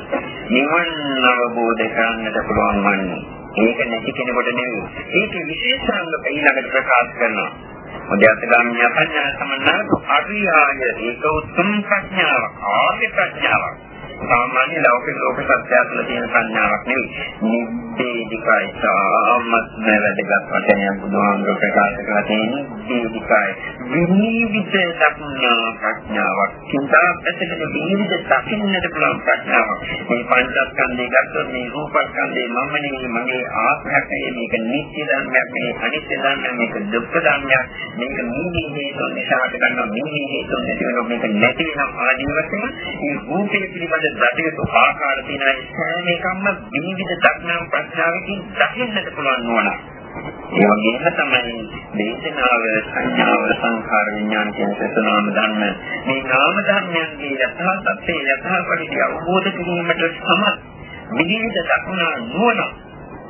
නිවන අවබෝධ කරගන්නට පුළුවන් වන්නේ ඒක නැති කෙනෙකුට නෙවෙයි. ඒක විශේෂාංග ඊළඟට ප්‍රකාශ කරනවා. උද්‍යස්තගාමිනිය ප්‍රඥා සමන්නාත අරියාය ඒක උතුම් ප්‍රඥාවක් ආර්ය ප්‍රඥාවක්. සාමාන්‍ය ලෞකික ලෝක සත්‍යය තුළ තියෙන ප්‍රඥාවක් නෙවෙයි. දීනිකයි සාමත්ම වැදගත් වචනයක් බුදුහාමුදුරුවෝ ප්‍රකාශ කරලා තියෙන්නේ දීනිකයි. විනිවිද දක්නා ප්‍රඥාවක්. කින්දා පැත්තකට විනිවිද දකින්නට පුළුවන් ප්‍රඥාවක්. මේ පංචස්කන්ධය ගත්තොත් මේ රූපස්කන්ධය මම නෙවෙයි මගේ ආත්මයක් නෙවෙයි. මේක නිත්‍ය ධර්මයක් නෙවෙයි අනිත්‍ය ධර්මයක් මේක දුක්ඛ ධර්මයක්. මේක නිවි හේතු නිසා ගන්නවා. නිවි හේතු නැති වෙනවා. මේක නැති වෙනවා. ආදී වශයෙන් මේ රූපේ පිළිබඳ දඩයතු ආකාර තියෙන සෑම එකක්ම විවිධ දක්නා ප්‍රඥාවකින් දකින්නට පුළුවන් නෝනා ඒ වගේම තමයි දේශනාව සංඥාව සංඛාර විඥාන කියන සතරනාම ධර්ම. මේ නාම ධර්මයන්ගේ යථා තත්ත්වයේ යථා පරිදි අවබෝධ කිරීමට සමත් විවිධ දක්නා නුවණ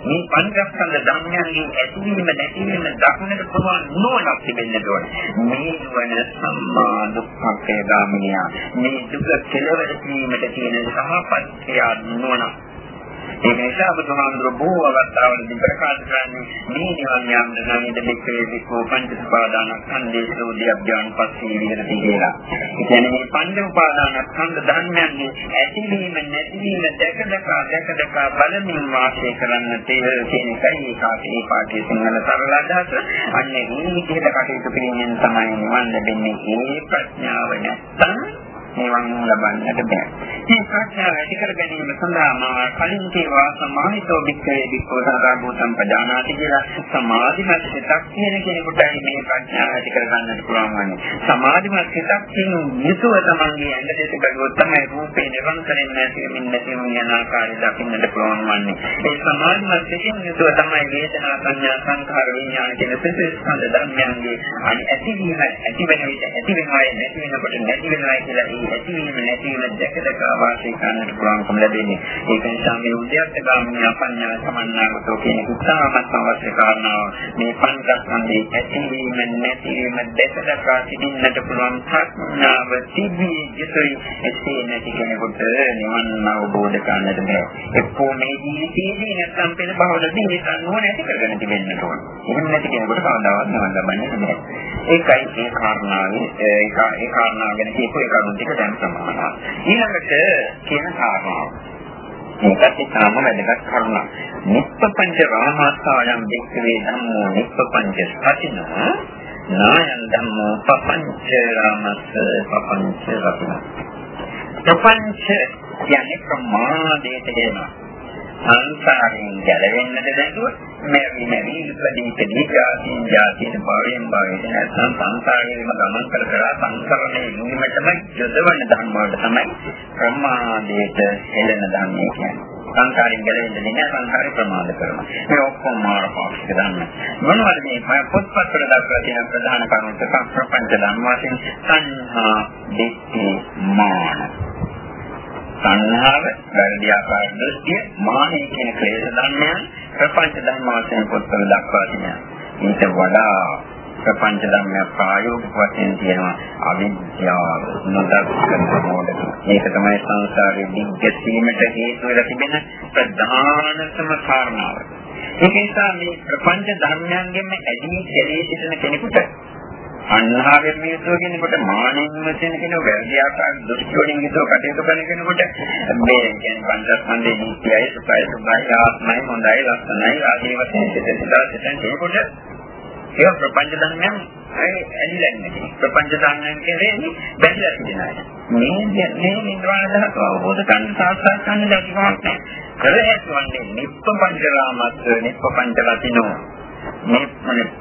මේ පංචස්කන්ධ ධර්මයන්ගේ ඇතිවීම නැතිවීම දක්නට පුළුවන් නුවණක් තිබෙන්න ඕනේ. මේ නුවණ සම්මා දුක්ඛේ ගාමිනිය. මේ දුක කෙලවර වීමට තියෙන සහපත්‍ය නුවණ. ඒක නිසා බුදුහාමුදුර බොහෝ අවස්ථාවලදී ප්‍රකාශ කරන්නේ මේ නිවන් යාමද නමින්ද මෙක්කේ විකෝ පංච උපාදානස්කන්ධයේ උද්‍යප්ඥාන පස්සේ විහෙරති කියලා. ඒ කියන්නේ මේ පංච උපාදානස්කන්ධ ධර්මයන්ගේ ඇතිවීම නැතිවීම දැක දැක දැක දැක බලමින් වාසය කරන්න තියෙන එකයි ඒ කාටේ පාඨයේ සිංහල සරල අදහස. අන්න ඒ විදිහට කටයුතු කිරීමෙන් තමයි නිවන් ලැබෙන්නේ. ඒ ප්‍රඥාව නැත්තම් නිවන් ලබන්නට බෑ. මේ ප්‍රඥාව ඇති කර ගැනීම සඳහා මා කලින් කේවා සමාහිතෝ වික්‍රේ විකෝ සාරාභූ සම්පදානාති කියලා සමාධිමත් සිතක් කියන කෙනෙකුටයි මේ ප්‍රඥාව ඇති කර ගන්නට පුළුවන් වන්නේ. සමාධිමත් සිතක් කියන යුතුව තමන්ගේ ඇඟ දෙස බැලුවොත් තමයි රූපේ නිරන්තරයෙන් නැතිවෙමින් නැතිවෙමින් යන ආකාරය දකින්නට පුළුවන් වන්නේ. ඒ සමාධිමත් සිතින් යුතුව තමයි වේදනා සංඥා සංඛාර විඥාන කියන සිතස්කන්ධ ධර්මයන්ගේ අනි ඇතිවීම ඇති වෙන විට ඇති වෙනවා නැති වෙනකොට නැති වෙනවා කියලා ඇතිවීම නැතිවීම දැක දැක වාසය කරන්නට පුළුවන්කම ලැබෙන්නේ. ඒක නිසා මේ උද්‍යත්ත ගාමිනී අපඤ්ඤා සමන්නාගතෝ කියන උත්සාහමත් අවශ්‍ය කාරණාව මේ පංචස්කන්ධයේ ඇතිවීම නැතිවීම දැක දැක සිටින්නට පුළුවන් ප්‍රඥාව තිබී යුතුයි. එසේ නැති කෙනෙකුට නිවන් අවබෝධ කරන්නට බෑ. එක්කෝ මේ ජීවිතයේදී නැත්නම් පෙර බහවලදී මේ සම්නෝන ඇති කරගෙන තිබෙන්නට ඕන. එහෙම නැති කෙනෙකුට කවදාවත් නිවන් ලබන්නේ නැහැ. ඒකයි ඒ කාරණාවේ ඒක ඒ කාරණාව ගැන කියපු ඒ කරුණු ටික දැන් සමානයි. ඊළඟට කියන කාරණාව. මේකත් ඉතාම වැදගත් කරුණක්. නිප්පංච රාමස්සායම් දෙක්කේ ධම්මෝ නිප්පංච සතින නායන් ධම්මෝ පපංච රාමස්ස පපංච රතින. පපංච කියන්නේ ප්‍රමාදයට දෙනවා. සංසාරයෙන් ගැලවෙන්නට දැනුවොත් මෙවි මෙවි ඉපදී ඉපදී ජාතින් ජාතින් භවයෙන් භවයට නැත්නම් සංසාරයේම ගමන් කර කර සංකරණය වීමටම යොදවන ධර්ම වලට තමයි ප්‍රමාදයට හෙළන ධර්මය කියන්නේ. සංකාරයෙන් ගැලවෙන්නේ නැහැ සංකාරය ප්‍රමාද කරනවා. මේ ඔක්කොම මාර්ගපාක්ෂික ධර්ම. මොනවද මේ පොත්පත් වල දක්වලා තියෙන ප්‍රධාන කරුණු දෙකක් ප්‍රපංච ධර්ම වශයෙන් සංහා දිට්ඨි මාන. සංහාව, වැරදි ආකාර දෘෂ්ටිය, මානෙ කියන ක්ලේශ ධර්මයන් ප්‍රපංච ධර්ම වශයෙන් පොත්වල දක්වා තිබෙනවා. ඊට වඩා ප්‍රපංච ධර්මය ප්‍රායෝගික වශයෙන් තියෙනවා අවිද්‍යාව, නොදක්කන මොඩක. මේක තමයි සංසාරයේ දිග්ගැසීමට හේතු වෙලා තිබෙන ප්‍රධානතම කාරණාව. ඒක නිසා මේ ප්‍රපංච ධර්මයන්ගෙන් ඇදී කෙරේ සිටින කෙනෙකුට අන්හාවෙන් මියසෝ කියනකොට මානෙන් වශයෙන් කියන වැරදි ආකාර දෘෂ්ටි වලින් හිතව කටයුතු කරන කෙනෙකුට මේ කියන්නේ පංචස්කන්ධයේ නිත්‍යයි සුඛයි සුභයි ආත්මයි හොඳයි ලස්සනයි ආදී වශයෙන් සිතලා සිතන කෙනෙකුට ඒක ප්‍රපංච ධර්මයන් ඇලිලා ඉන්නේ ප්‍රපංච ධර්මයන් කියන්නේ බැඳලා තිබෙන අය. මේ මේ නිර්වාණ ධාතුව අවබෝධ කරගන්න සාක්ෂාත් කරන්න දැකීමක් නැහැ. කර හැකිවන්නේ නිප්පංච රාමස්ස නිප්පංච රතිනෝ. මේ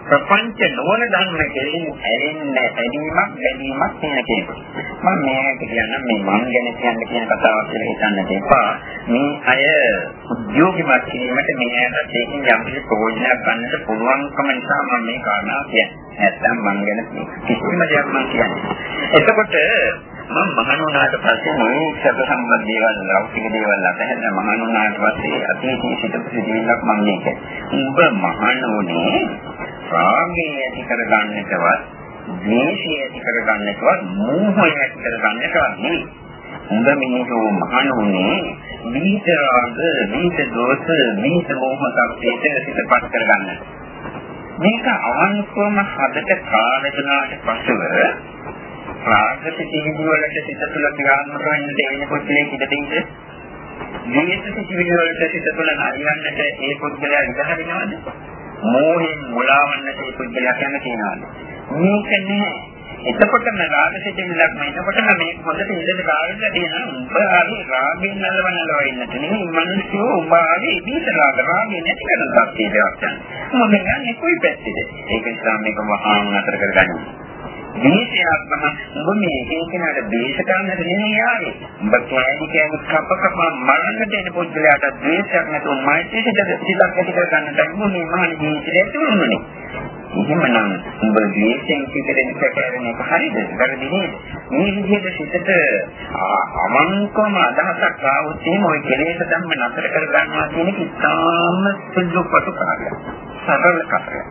ප්‍රපංච නොවන ධර්ම කෙරෙහි ඇලෙන්නේ ඇලීමක් බැඳීමක් තියෙන කෙනෙක්. මම මේකට කියන්න මේ මං ගැන කියන්න කියන කතාවක් කියලා හිතන්න එපා. මේ අය උද්‍යෝගිමත් කිරීමට මේ අයට ඒකින් යම් කිසි ප්‍රයෝජනයක් ගන්නට පුළුවන්කම නිසා මම මේ කාරණාව කියන්නේ. නැත්තම් මං ගැන කිසිම දෙයක් මං කියන්නේ. එතකොට මම මහණ වුණාට පස්සේ මේ සබ සම්බන්ධ දේවල් ලෞකික දේවල් අතහැරලා මහණ වුණාට පස්සේ අතීතයේ සිටපු සිදුවීමක් මම මේක. උඹ මහණ උනේ රාගය ඇති කරගන්නටවත්, ද්වේෂය ඇති කරගන්නටවත්, මෝහය ඇති කරගන්නටවත් නෙවෙයි. උඹ මිනිහෝ මහණ උනේ විහිද රාග, විහිද දෝෂ, විහිද මෝහ තත්ත්වයට සිතපත් කරගන්නට. මේක අවංකවම හදට කාලකනාට පසුව රාග සිතිවිලි වලට සිත තුළ ක්‍රියාත්මක වෙන්න දෙවෙනි කොටලේ ඉඳ දෙන්නේ ජීවිත සිතිවිලි වලට සිත තුළ නරියන්නට ඒ පුද්ගලයා ඉඳහරිනවද? මෝහෙන් මුලාවන්නට ඒ පුද්ගලයා කැමති නේද? මේක නෑ. එතකොටම රාග සිතිවිල්ලක් මේ එතකොටම මේක හොඳට ඉඳලා කාගෙන්ද තියෙනවා උඹ ආවේ රාගෙන් නලවනලව ඉන්නට නෙමෙයි මිනිස්සු උඹ ආවේ ඉදිරියට රාගෙ නැති කරන සත්‍යයක් ගන්න. මොකද යන්නේ කොයි පැත්තේද? ඒක නිසා මේක වහා නතර කරගන්න. දේශයක් බහ ඔබ මේ ඒකනට දේශ කරන්නට නෙමෙයි ආවේ. ඔබ කෑලි කෑලි කප කප මරන්න දෙන පුද්ගලයාට දේශයක් නැතුව මෛත්‍රී සිතට සිතක් ඇති කර ගන්නට මොනේ මහණ ජීවිතේ ඇතුළුනේ. එහෙමනම් ඔබ දේශයෙන් පිටරෙන් කැකරන එක හරිද? වැරදි නේද? මේ විදිහට සිතට අමංකම අදහසක් ආවොත් එහෙම ওই කෙලෙස් ධම්ම නතර කර ගන්නවා කියන එක ඉතාම සුළු පටු කාර්යයක්. සරල කාර්යයක්.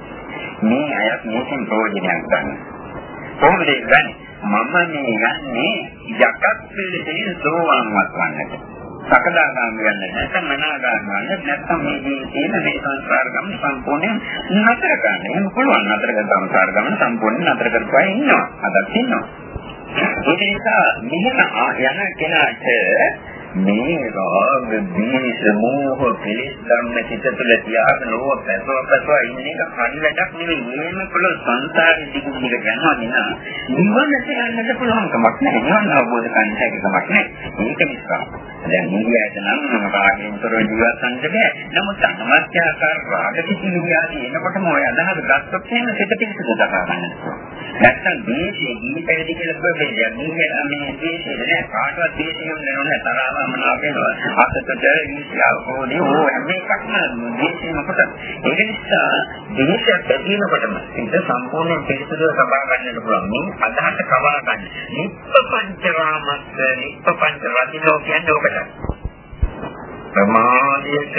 මේ අයත් මේකෙන් ප්‍රයෝජනයක් ගන්නවා. කොහොමද ගන්නේ? මම මේ යන්නේ යකත් පිළිදෙන සෝවාන්වත් වන්නට. සකදාගාම යන්නේ නැත්නම් මනාගාම යන්නේ නැත්නම් මේ ජීවිතේ මේ සංසාර ගමන සම්පූර්ණයෙන් නතර ගන්න. එහෙම පුළුවන් නතර කරන සංසාර ගමන සම්පූර්ණයෙන් නතර කරපුවා ඉන්නවා. අදත් ඉන්නවා. ඒ නිසා මෙහෙම යන කෙනාට මේ රාග දීස මෝහ පිළිස් ධම්ම චිත්ත තුළ තියාගෙන ඕව පැසව පැසව ඉන්න එක හරි වැඩක් නෙවෙයි. මේම කළ සංසාරෙ දිගු දිග යනවා නේ නිවනට යන්නට පුළුවන් කමක් නැහැ. නිවන අවබෝධ කරගන්න හැකි කමක් නැහැ. ඒක නිසා දැන් නිවියට නම් රාගයෙන් තොර ජීවත් වෙන්න බෑ. නමුත් අනවශ්‍යාකාර රාග කිසිලියාදී එනකොටම ඔය අදහස ගත්තොත් එහෙම සිත පිළිසුදු දක්වා ගන්න නැත්තම් දේශේ ගිනි පැවිදි කියලා බබෙන්නේ මේ මේ දේශේ නෑ. කාටවත් දේශේ නෑ තරහව මනාප වෙනවා. අසතට ඉන්දියාව කොහොමද ඕ හැම එකක්ම දේශේම කොට. ඒක නිසා දේශයක් ඇතිවෙනකොටම ඒක සම්පූර්ණයෙන් පිළිසුදුව සබා ගන්නට පුළුවන්. මේ අදහස කවා ගන්න. නිප්පංච රාමස්ස නිප්පංච රතිනෝ කියන්නේ ඔකට. ප්‍රමාදයට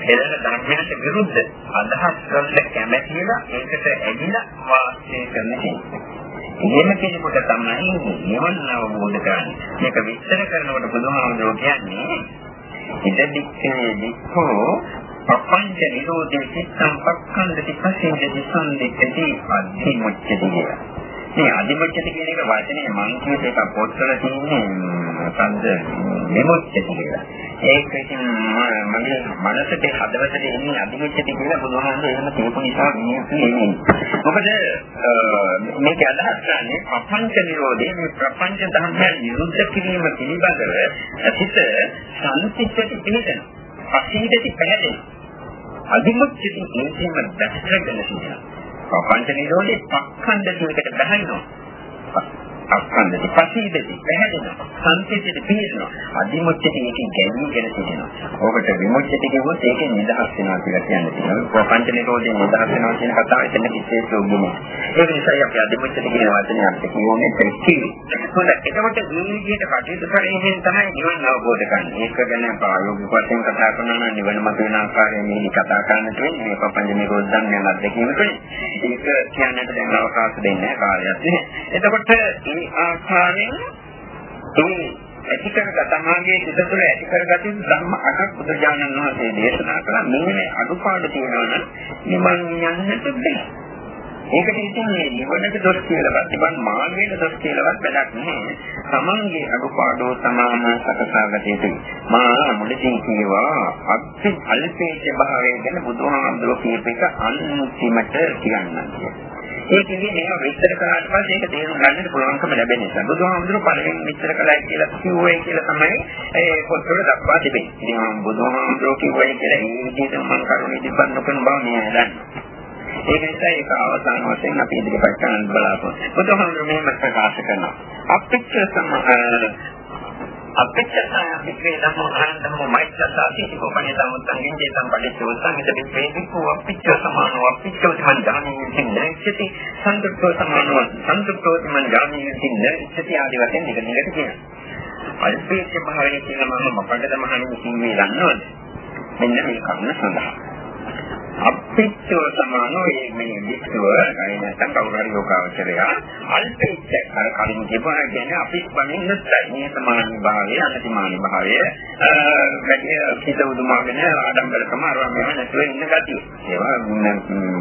හෙළන ධර්මයට විරුද්ධ අදහස් කරන්න කැමැතිලා ඒකට ඇදිලා වාසය කරන කෙනෙක්. එහෙම කෙනෙකුට තමයි නිවන අවබෝධ කරන්නේ. මේක විස්තර කරනකොට බුදුහාමුදුරුවෝ කියන්නේ ඉදදික්කේ දික්ඛෝ පපංච නිරෝධේ චිත්තං පක්ඛන්දති පසෙන්දති සම්දික්කති අධිමුච්චති කියලා. මේ අධිමුච්චති කියන එක වචනේ මං කියප එක පොත්වල තියෙන්නේ මොකද්ද විමුක්තිය කියලා. ඒක ඉතින් මගේ මනසට හදවතට එන්නේ අධිමුච්චති කියලා බුදුහාමුදුරුවෝ එහෙම කියපු නිසා කියන්නේ. මොකද මේක අදහස් කරන්නේ ප්‍රපංච නිරෝධය මේ ප්‍රපංච ධර්මයන් නිරුද්ධ කිරීම පිළිබඳව සිත සංසිද්ධටි පිළිදෙන. අසීදටි පැහැදෙන. අධිමුච්චති කියනකම දැක්කගෙන සිටිනවා. ප්‍රපංච නිරෝධේ පක්ඛන්ද කියනකට බහැනවා. අස්කන්ධටි පසීදටි පැහැදෙනවා සංසිද්ධියට පිළිදෙනවා. අදිමුච්චටි එකකින් ගැනීමගෙන සිටිනවා ඔබට විමුච්චටි කිව්වොත් ඒකෙන් නිදහස් වෙනවා කියලා කියන්නේ තියෙනවා. පංච නිරෝධයෙන් නිදහස් වෙනවා කියන කතාව එතන විශේෂ උගුණ ඒක නිසා අපි අදිමුච්චටි කියන වචනේ අපිට කියෝනේ ප්‍රතිචි හොඳ එතකොට මේ විදිහට කටයුතු කරගෙන තමයි නිවන අවබෝධ කරගන්නේ ඒක ගැන ප්‍රායෝගික වශයෙන් කතා කරනවා නම් නිවන මත වෙන ආකාරය මේ කතා කරන්නට වෙන්නේ මේ පංච නිරෝධයන් ගැන අත්දැකීම තුළින් ඒක කියන්නට දැන් අවකාශ දෙන්නේ නැහැ. කාලයක් නැහැ එතකොට මේ ආකාරයෙන් මේ ඇති කරගත තමගේ සිත තුළ ඇති කරගත යුතු ධර්ම අටක් බුදුජානක වහන්සේ දේශනා කළා. මෙන්න අඩුපාඩු තියෙනවා නම් නිවන් යන්නට බෑ. ඒකට ඉතින් මේ නිවනට දොස් කියලාවත් ඉබන් මාර්ගයට දොස් කියලාවත් වැඩක් නැහැ. තමන්ගේ අඩුපාඩු තමාම සකසාගත යුතුයි. මා මුලින් කියවා අත්‍ය අල්පේච්ඡ භාවය ගැන බුදුහාමුදුරුවෝ කියප එක අන්තිමට කියන්නම්. ඒකෙදි මේක විස්තර කරාට පස්සේ ඒක තේරුම් ගන්නට පුළුවන්කම ලැබෙන නිසා බුදුහාමුදුරුවෝ පළවෙනි විස්තර කළා කියලා කිව්වේ කියලා තමයි ඒ පොත්වල දක්වා තිබෙන්නේ. ඉතින් බුදුහාමුදුරුවෝ කිව්වේ කියලා මේ විදිහට මම කරුණේ තිබ්බත් නොකරන බව මේ දන්නේ. ඒක නිසා ඒක අවසාන වශයෙන් අපි ඉදිරිපත් කරන්න බලාපොරොත්තු. බුදුහාමුදුරුවෝ මෙහෙම ප්‍රකාශ කරනවා. අපිච්ච සම අපච්චතාය වික්‍රේ ධම්මෝ අනන්ත ධම්මෝ මෛත්‍රසාති කෝපණේ සම්මුත්තං ඉන්දේ සම්පදිච්චෝ සංහිත විපේදිකෝ අපච්ච සමානෝ අපච්චෝ සමන් ඥානීයකින් නැච්චති සම්දුක්ඛෝ සමානෝ සම්දුක්ඛෝ සමන් ඥානීයකින් නැච්චති ආදී වශයෙන් එක නිකට කියනවා අල්පේච්ඡ භාවයේ කියන මම මොකටද මහණෙනි කිව්වේ දන්නවද මෙන්න මේ කරුණ සඳහා අපිච්චෝ සමානෝ මේ මේ වික්ෂුව නැත්නම් කවුරු හරි යෝගාවචරය අල්පෙච්ච අර කලින් කියපුවා කියන්නේ අපි වලින් නැත්නම් මේ සමාන භාවය අනතිමාන භාවය වැඩි හිත උදුමාගෙන ආඩම්බරකම අරවා මෙව නැතුව ඉන්න ගතිය. ඒවා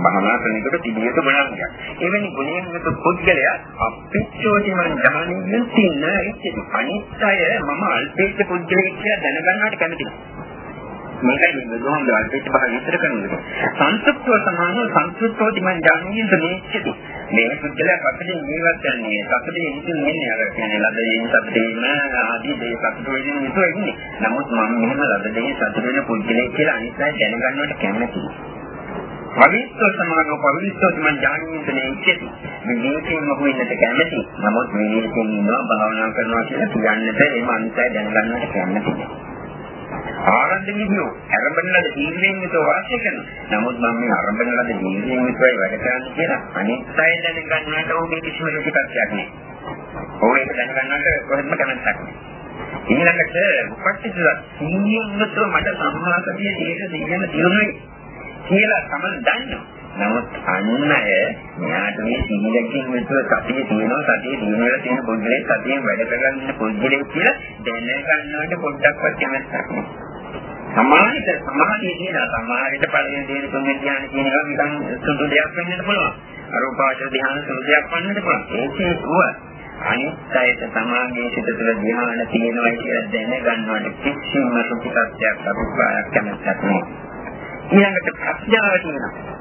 භාවනා කරනකොට තිබියක බලන්න. එවැනි ගුණයෙන් යුතු පුද්ගලයා අපිච්චෝ කියන ඥානයෙන් තින්න ඉච්චි අනිත්‍යය මම අල්පෙච්ච පුද්ගලෙක් කියලා දැනගන්නවට කැමතියි. මේකයි බුදුහාමුදුරුවෝ අල්පෙච්ච බව විස්තර කරන්නේ. සංසුප්තව සමාන සංසුප්තව දිමන් ඥානයෙන් මේච්චි. මේ පුද්ගලයා අපිට ජීවත් වෙන්නේ සතුටේ ඉඳින් ඉන්නේ අර කියන්නේ ලදයෙන් සතුටේම ආදී දේ සතුට වෙන විදිහ ඉන්නේ. නමුත් මම මෙහෙම ලදයෙන් සතුට වෙන පුද්ගලයෙක් කියලා අනිත් අය දැනගන්නවට කැමතියි. පවිත්‍ර සමානෝ පවිත්‍ර මන් ඥානින්දනේ ඉච්ඡති මේ මේකෙන් මොකෙන්නට කැමති නමුත් මේ මේකෙන් ඉන්නවා භාවනා කරනවා කියලා කියන්නට ඒ මනසයි දැනගන්නට කැමති ආරම්භ විදියෝ ආරම්භන ලද ජීවිතයෙන් විතර වාසය කරනවා. නමුත් මම මේ ආරම්භන ලද ජීවිතයෙන් විතරයි වැඩ කරන්නේ කියලා. අනිත් අය දැනගන්නට ඕනේ කිසිම රුචිකත්වයක් නෑ ඕක දැනගන්නට කොහෙත්ම කැමැත්තක් නෑ ඊළඟට උපස්ථිත සීනියෙන් විතර මට සම්මාසතිය තියෙන දෙයම දිනුනේ කියලා තමයි දන්නවා. නමුත් අන්න අය මෙයාට මේ සීලකින් විතර සතිය තියෙනවා සතිය දිනවල තියෙන පොඩ්ඩේ සතියෙන් වැඩ කරගන්න පොඩ්ඩේ කියලා දැනගන්නවට පොඩ්ඩක්වත් කැමැත්තක් නෑ. සමාහිත සමාධිය කියන සමාහිත පළවෙනි දේ තුන්වෙනි ධ්‍යාන කියන එක නිකන් සුදු දෙයක් වෙන්නත් පුළුවන්. අරූපාවචර ධ්‍යාන සුදු දෙයක් වන්නත් පුළුවන්. ඒකේ උව අනිත් අයට සමාගයේ සිට තුළ ධ්‍යාන තියෙනවා කියලා දැනගන්නවට කිසිම සුපිකත්වයක් අභිප්‍රායක් කැමැත්තක් නෑ. ඊළඟට ප්‍රඥාව තියෙනවා.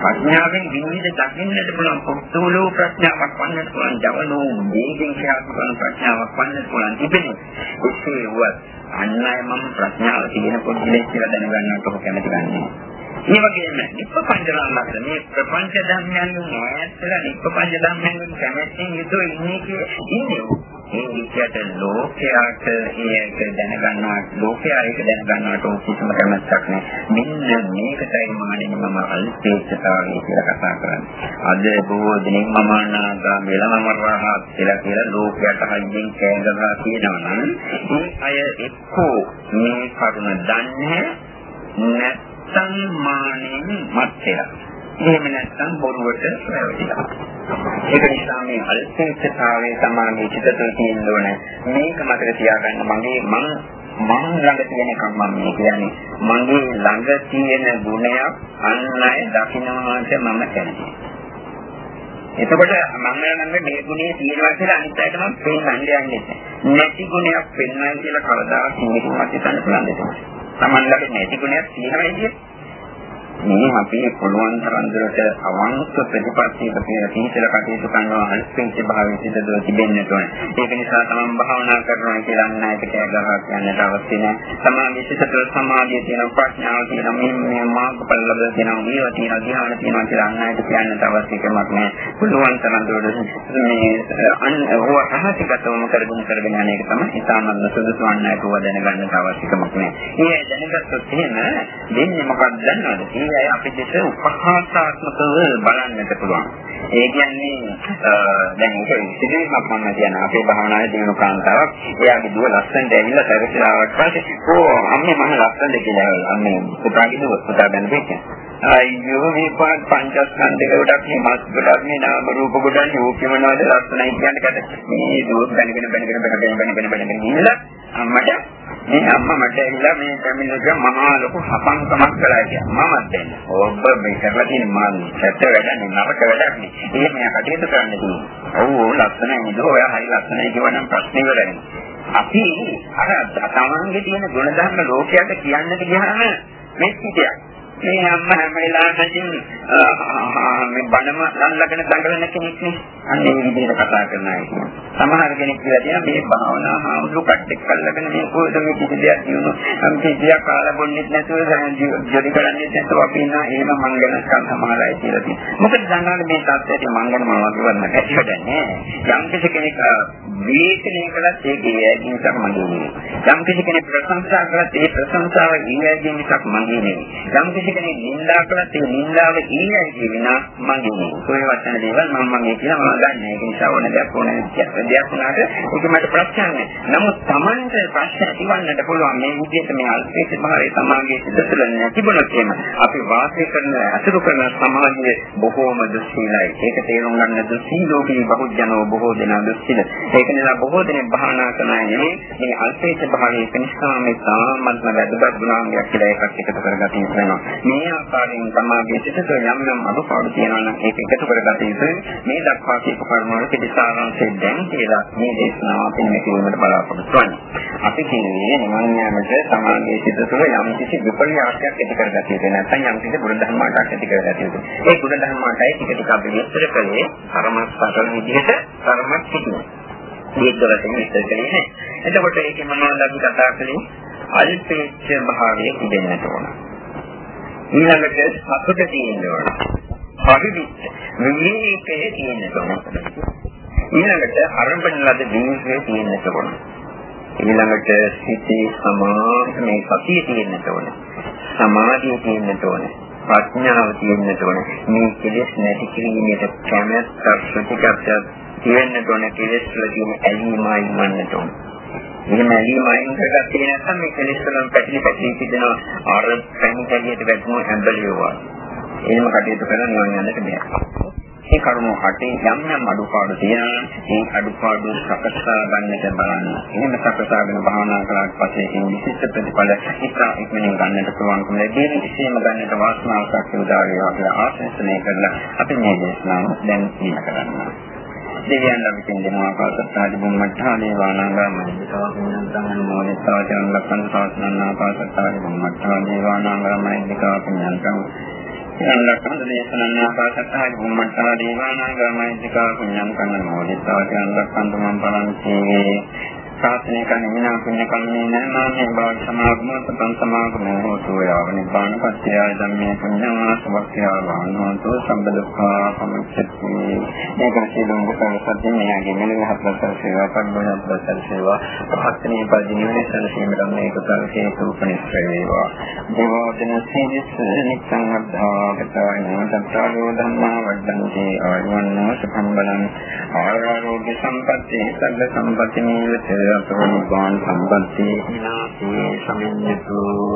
ප්‍රඥාවෙන් විනිවිද දකින්නට පුළුවන් පොත්තුලෝ ප්‍රඥාවක් වන්නට පුළුවන් ජවනෝ මේකෙන් ක්‍රියාත්මක කරන ප්‍රඥාවක් වන්නට පුළුවන් තිබෙනවා. ඒකේ වත් අන්න අය මම ප්‍රඥාව තියෙන පොඩ්ඩක් කියලා දැනගන්නට ඔබ කැමති ගන්නවා. ඒ වගේම නිප්පංචරාමත මේ ප්‍රපංච ධර්මයන් ඈත්ලා නිප්පංච ධර්මයන් කැමැත්තෙන් යුතුව ඉන්නේ කියන්නේ මේ විදිහට ලෝකයට ඒක දැනගන්නවා ලෝකයා ඒක දැනගන්නවට කිසිම කැමැත්තක් නැහැ. මෙන්න මේකටයි මානේ මම අල්පේච්ඡතාවය කියලා කතා කරන්නේ. අද බොහෝ දෙනෙක් මම අනාගා මෙලම රහත් කියලා කියලා ලෝකයට හයියෙන් කෑගහලා කියනවා නම් මේ අය එක්කෝ මේ කරුණ දන්නේ නැත්නම් මානෙන් මත් වෙලා. එහෙම නැත්නම් බොරුවට පැවතිලා. ඒක නිසා මේ අල්පේච්ඡතාවයේ සමානී චිතතේ තියෙන්න ඕනේ. මේක මතක තියාගන්න මගේ මං මං ළඟ තියෙන එකක් මම මේ කියන්නේ. මගේ ළඟ තියෙන ගුණයක් අන් අය දකින්නවාට මම කැමතියි. එතකොට මම ළඟ මේ ගුණේ තියෙනවා කියලා අනිත් අයට මම පෙන්වන්න යන්නේ නැති ගුණයක් පෙන්වන්න කියලා කවදාවත් මේකවත් හිතන්න පුළුවන් දෙයක්. Taman ළඟ නැති ගුණයක් තියෙනවා කියන්නේ මේ අපි පුළුවන් තරම් දුරට අවංක ප්‍රතිපත්තියක කියලා තීතල කටයුතු කරනවා අල්පෙන්ච භාවයේ සිටදව තිබෙන්නට ඕනේ. ඒක නිසා තමන් භාවනා කරනවා කියලා අන්නයිට කෑ ගහලා කියන්නට අවශ්‍ය නැහැ. සමාධිය සිටතල සමාධිය තියෙන ප්‍රඥාව තියෙන මේ මේ මාර්ගඵල ලැබෙන තියෙන මේව තියෙන ධ්‍යාන තියෙනවා කියලා අන්නයිට කියන්නට අවශ්‍ය කමක් නැහැ. පුළුවන් තරම් දුරට මේ අන් ඕව අහසිගතවම කරගෙන කරගෙන යන එක තමයි ඉතාමත් සුදුසු අන්නයිට ඕව දැනගන්න අවශ්‍ය කමක් නැහැ. මේ දැනගත්තොත් එහෙම දෙන්නේ මොකක්ද දන්නවද? අය අපි දෙස උපහාසාත්මකව බලන්නට පුළුවන්. ඒ කියන්නේ දැන් ඒක සිදුවීමක් මම කියන අපේ භාවනාවේ දිනු කාන්තාවක් එයාගේ දුව ලස්සනට ඇවිල්ලා සැරසිලා ආවට පස්සේ ඕ අම්මේ මම ලස්සනද කියලා අම්මේ පුතාගේ දුව පුතා ගැන දෙන්නේ. අයියෝ මේ පාත් පංචස්කන්ධ ගොඩක් මේ මාස් ගොඩක් මේ නාම රූප ගොඩක් ඕකේ මොනවද ලස්සනයි කියන්නේ කට මේ දුව බැනගෙන බැනගෙන බැනගෙන බැනගෙන බැනගෙන ඉන්න අම්මට මේ අම්මා මට ඇවිල්ලා මේ පැමිණිලක මහා ලොකු හපංකමක් කළා කියලා මමත් දෙන්න. ඔබ මේ කරලා තියෙන මම සැට වැඩන්නේ නරක වැඩක් නේ. එහෙම යා කටයුතු කරන්න තියෙනවා. ඔව් ලස්සනයි නේද? ඔයා හරි ලස්සනයි කියවනම් ප්‍රශ්නේ ඉවරයි. අපි අර තමන්ගේ තියෙන ගුණධර්ම ලෝකයට කියන්නට ගියාම මේ පිටියක්. මේ අම්මා හැම වෙලාවෙම මේ බණම ළඟගෙන දඟලන කෙනෙක් නේ. අන්න ඒ විදිහට කතා කරන අය. සමහර කෙනෙක් කියලා තියෙනවා මේ භාවනා හාමුදුරු කට්ටෙක් අල්ලගෙන මේ කොහෙද මේ කිසි දෙයක් කියනවා. අම් කිසියක් කාලා බොන්නෙත් නැතුව ජොලි කරන්නේ නැතුව අපි ඉන්න එහෙම මංගල සමහර අය කියලා තියෙනවා. මොකද දඟලන මේ තත්ත්වයට මංගල මොනවද වන්න ඇතිවදන්නේ. යම් කිසි කෙනෙක් විවේචනය කළත් ඒකේ ඇදී මිසක් මගේ නෙවෙයි. යම් කිසි කෙනෙක් ප්‍රශංසා කළත් ඒ ප්‍රශංසාව ඊයදී මිසක් මගේ නෙවෙයි. යම් කිසි කෙනෙක් නින්දා කළත් ඒ නින්දාව ඊයයි කියනවා මගේ. ඔය වචන දේවල් මම මගේ කියලා මම දන්නේ. ඒක නිසා ඕන දෙයක් ඕන දෙයක් වුණාට ඒක මට ප්‍රශ්න නෑ. නමුත් Tamante ප්‍රශ්න ඇතිවන්නට පුළුවන් මේ විදිහට මේ අල්පේක භාවය සමාජයේ සිට තුළ නැතිබුණොත් එහෙම අපි වාසය කරන අසුරු කරන සමාජයේ බොහෝම දුස්සීලයි. ඒක තේරුම් ගන්න දුස්සීලෝකී බහුජනෝ බොහෝ දෙනා දුස්සීල. ඒක නිසා බොහෝ දෙනෙක් භාවනා කරන අය නෙමෙයි මේ අල්පේක භාවයේ කනිෂ්ඨා මේ සාමත්ම වැදගත් ගුණාංගයක් කියලා එකක් එකතු කරගත යුතු වෙනවා. මේ ආකාරයෙන් සමාජයේ සිට තුළ යම් යම් අනුපාඩු තියෙනවා නම් ඒක එකතු කරගත යුතුයි. මේ දක්වා කියපු කර්ම වල පිළිසාරාංශය දැන් කියලා මේ දේශනාව අපි මේ කියවීමට බලාපොරොත්තු වෙනවා. අපි කියන්නේ නිවන් යාමට සමාජයේ සිට තුළ යම් කිසි විපර්යාසයක් ඇති කරගත යුතුයි. නැත්නම් යම් කිසි ගුණ ධර්මයක් ඇති කරගත යුතුයි. ඒ ගුණ ධර්මයටයි ටික ටික අපි විස්තර කළේ කර්මස්පතන විදිහට කර්මයක් සිටිනවා. දීර්ඝවශයෙන් විස්තර කළේ නැහැ. එතකොට ඒකේ මොනවද අපි කතා කළේ? අල්පේච්ඡ භාවයේ ඉඳෙන්නට ඕන. ඊළඟට සතුට තියෙන්න ඕන. පරිවිච්ඡ විවේකයේ තියෙන්න ඕන. ඊළඟට අරඹන ලද විවේකයේ තියෙන්න ඕන. ඊළඟට සිතේ සමාධි මේ සතිය තියෙන්න ඕන. සමාධිය තියෙන්න ඕන. ප්‍රඥාව තියෙන්න ඕන. මේ කෙලෙස් නැති කිරීමේට කැමැත්ත ප්‍රතිකප්පය තියෙන්න ඕන කෙලෙස් වල තියෙන ඇලීමයි වන්නට ඕන. එහෙම ඇලීම අයින් කරගත්තේ නැත්නම් මේ කෙලෙස් වලින් පැටලි පැටලි සිදෙන අර පැණි කැලියට වැටුණු ඇඹලියවා. එහෙම කටයුතු කරන නිවන් යන්නට බෑ. ඒ කරුණු හටේ යම් යම් අඩුපාඩු තියෙනවා ඒ අඩුපාඩු සකසා ගන්නට බලන්න. එහෙම සකසාගෙන භාවනා කළාට පස්සේ ඒ විශිෂ්ට ප්‍රතිඵල ඉතා ඉක්මනින් ගන්නට පුළුවන්කම ලැබෙන විශේෂම ගන්නට වාසනාවක් උදා වේවා කියලා ආශිර්වාදනය කරලා අපි මේ දේශනාව දැන් ඉන්න කරනවා. දෙවියන් අපි දෙනවා පාසත්තාදි බුම්මඨානේ වානාගා මහින්දා පුඤ්ඤන්තං මොනිතා ජන ලක්ෂණ සාසනනා පාසත්තාදි බුම්මඨානේ වානාගා මහින්දිකා පුඤ්ඤන්තං යන්නකන්ද දේශනන්න ආකාශත්තා ගුම්මත්තා දේවානාගාමයිතිකා පුඤ්ඤං කන්න මොදිතා යන්නකන්ද මම් බලන්ති ශාසනය කන විනා පුණ්‍ය කම්මේ නමාමේ බාග සමාගම සතං සමාගම හෝතු යාව නිබ්බාන පත්‍ය ධම්මේ පුඤ්ඤා සවක්ඛ්‍යා වානෝතු සම්බදුක්ඛා සමුච්චති මේක සිදුම් කුසල සත්‍ය මෙයාගේ මෙලෙව හත්වසර සේවා පද්මහත්වසර සේවා පහත්නේ පදිනේ සැලසීමට මේ කුසල හේතු උපනිශ්‍රේ වේවා. දේවෝදන සීනිස් නිච්ඡං අද්ධාගතාන තත්තාලෝ ධම්මා වඩ්ඩන්ති ආයවන්නෝ සුඛම් බලං. ආරෝග්‍ය සම්පatti සග්ග සම්පatti නිවිත අපරණ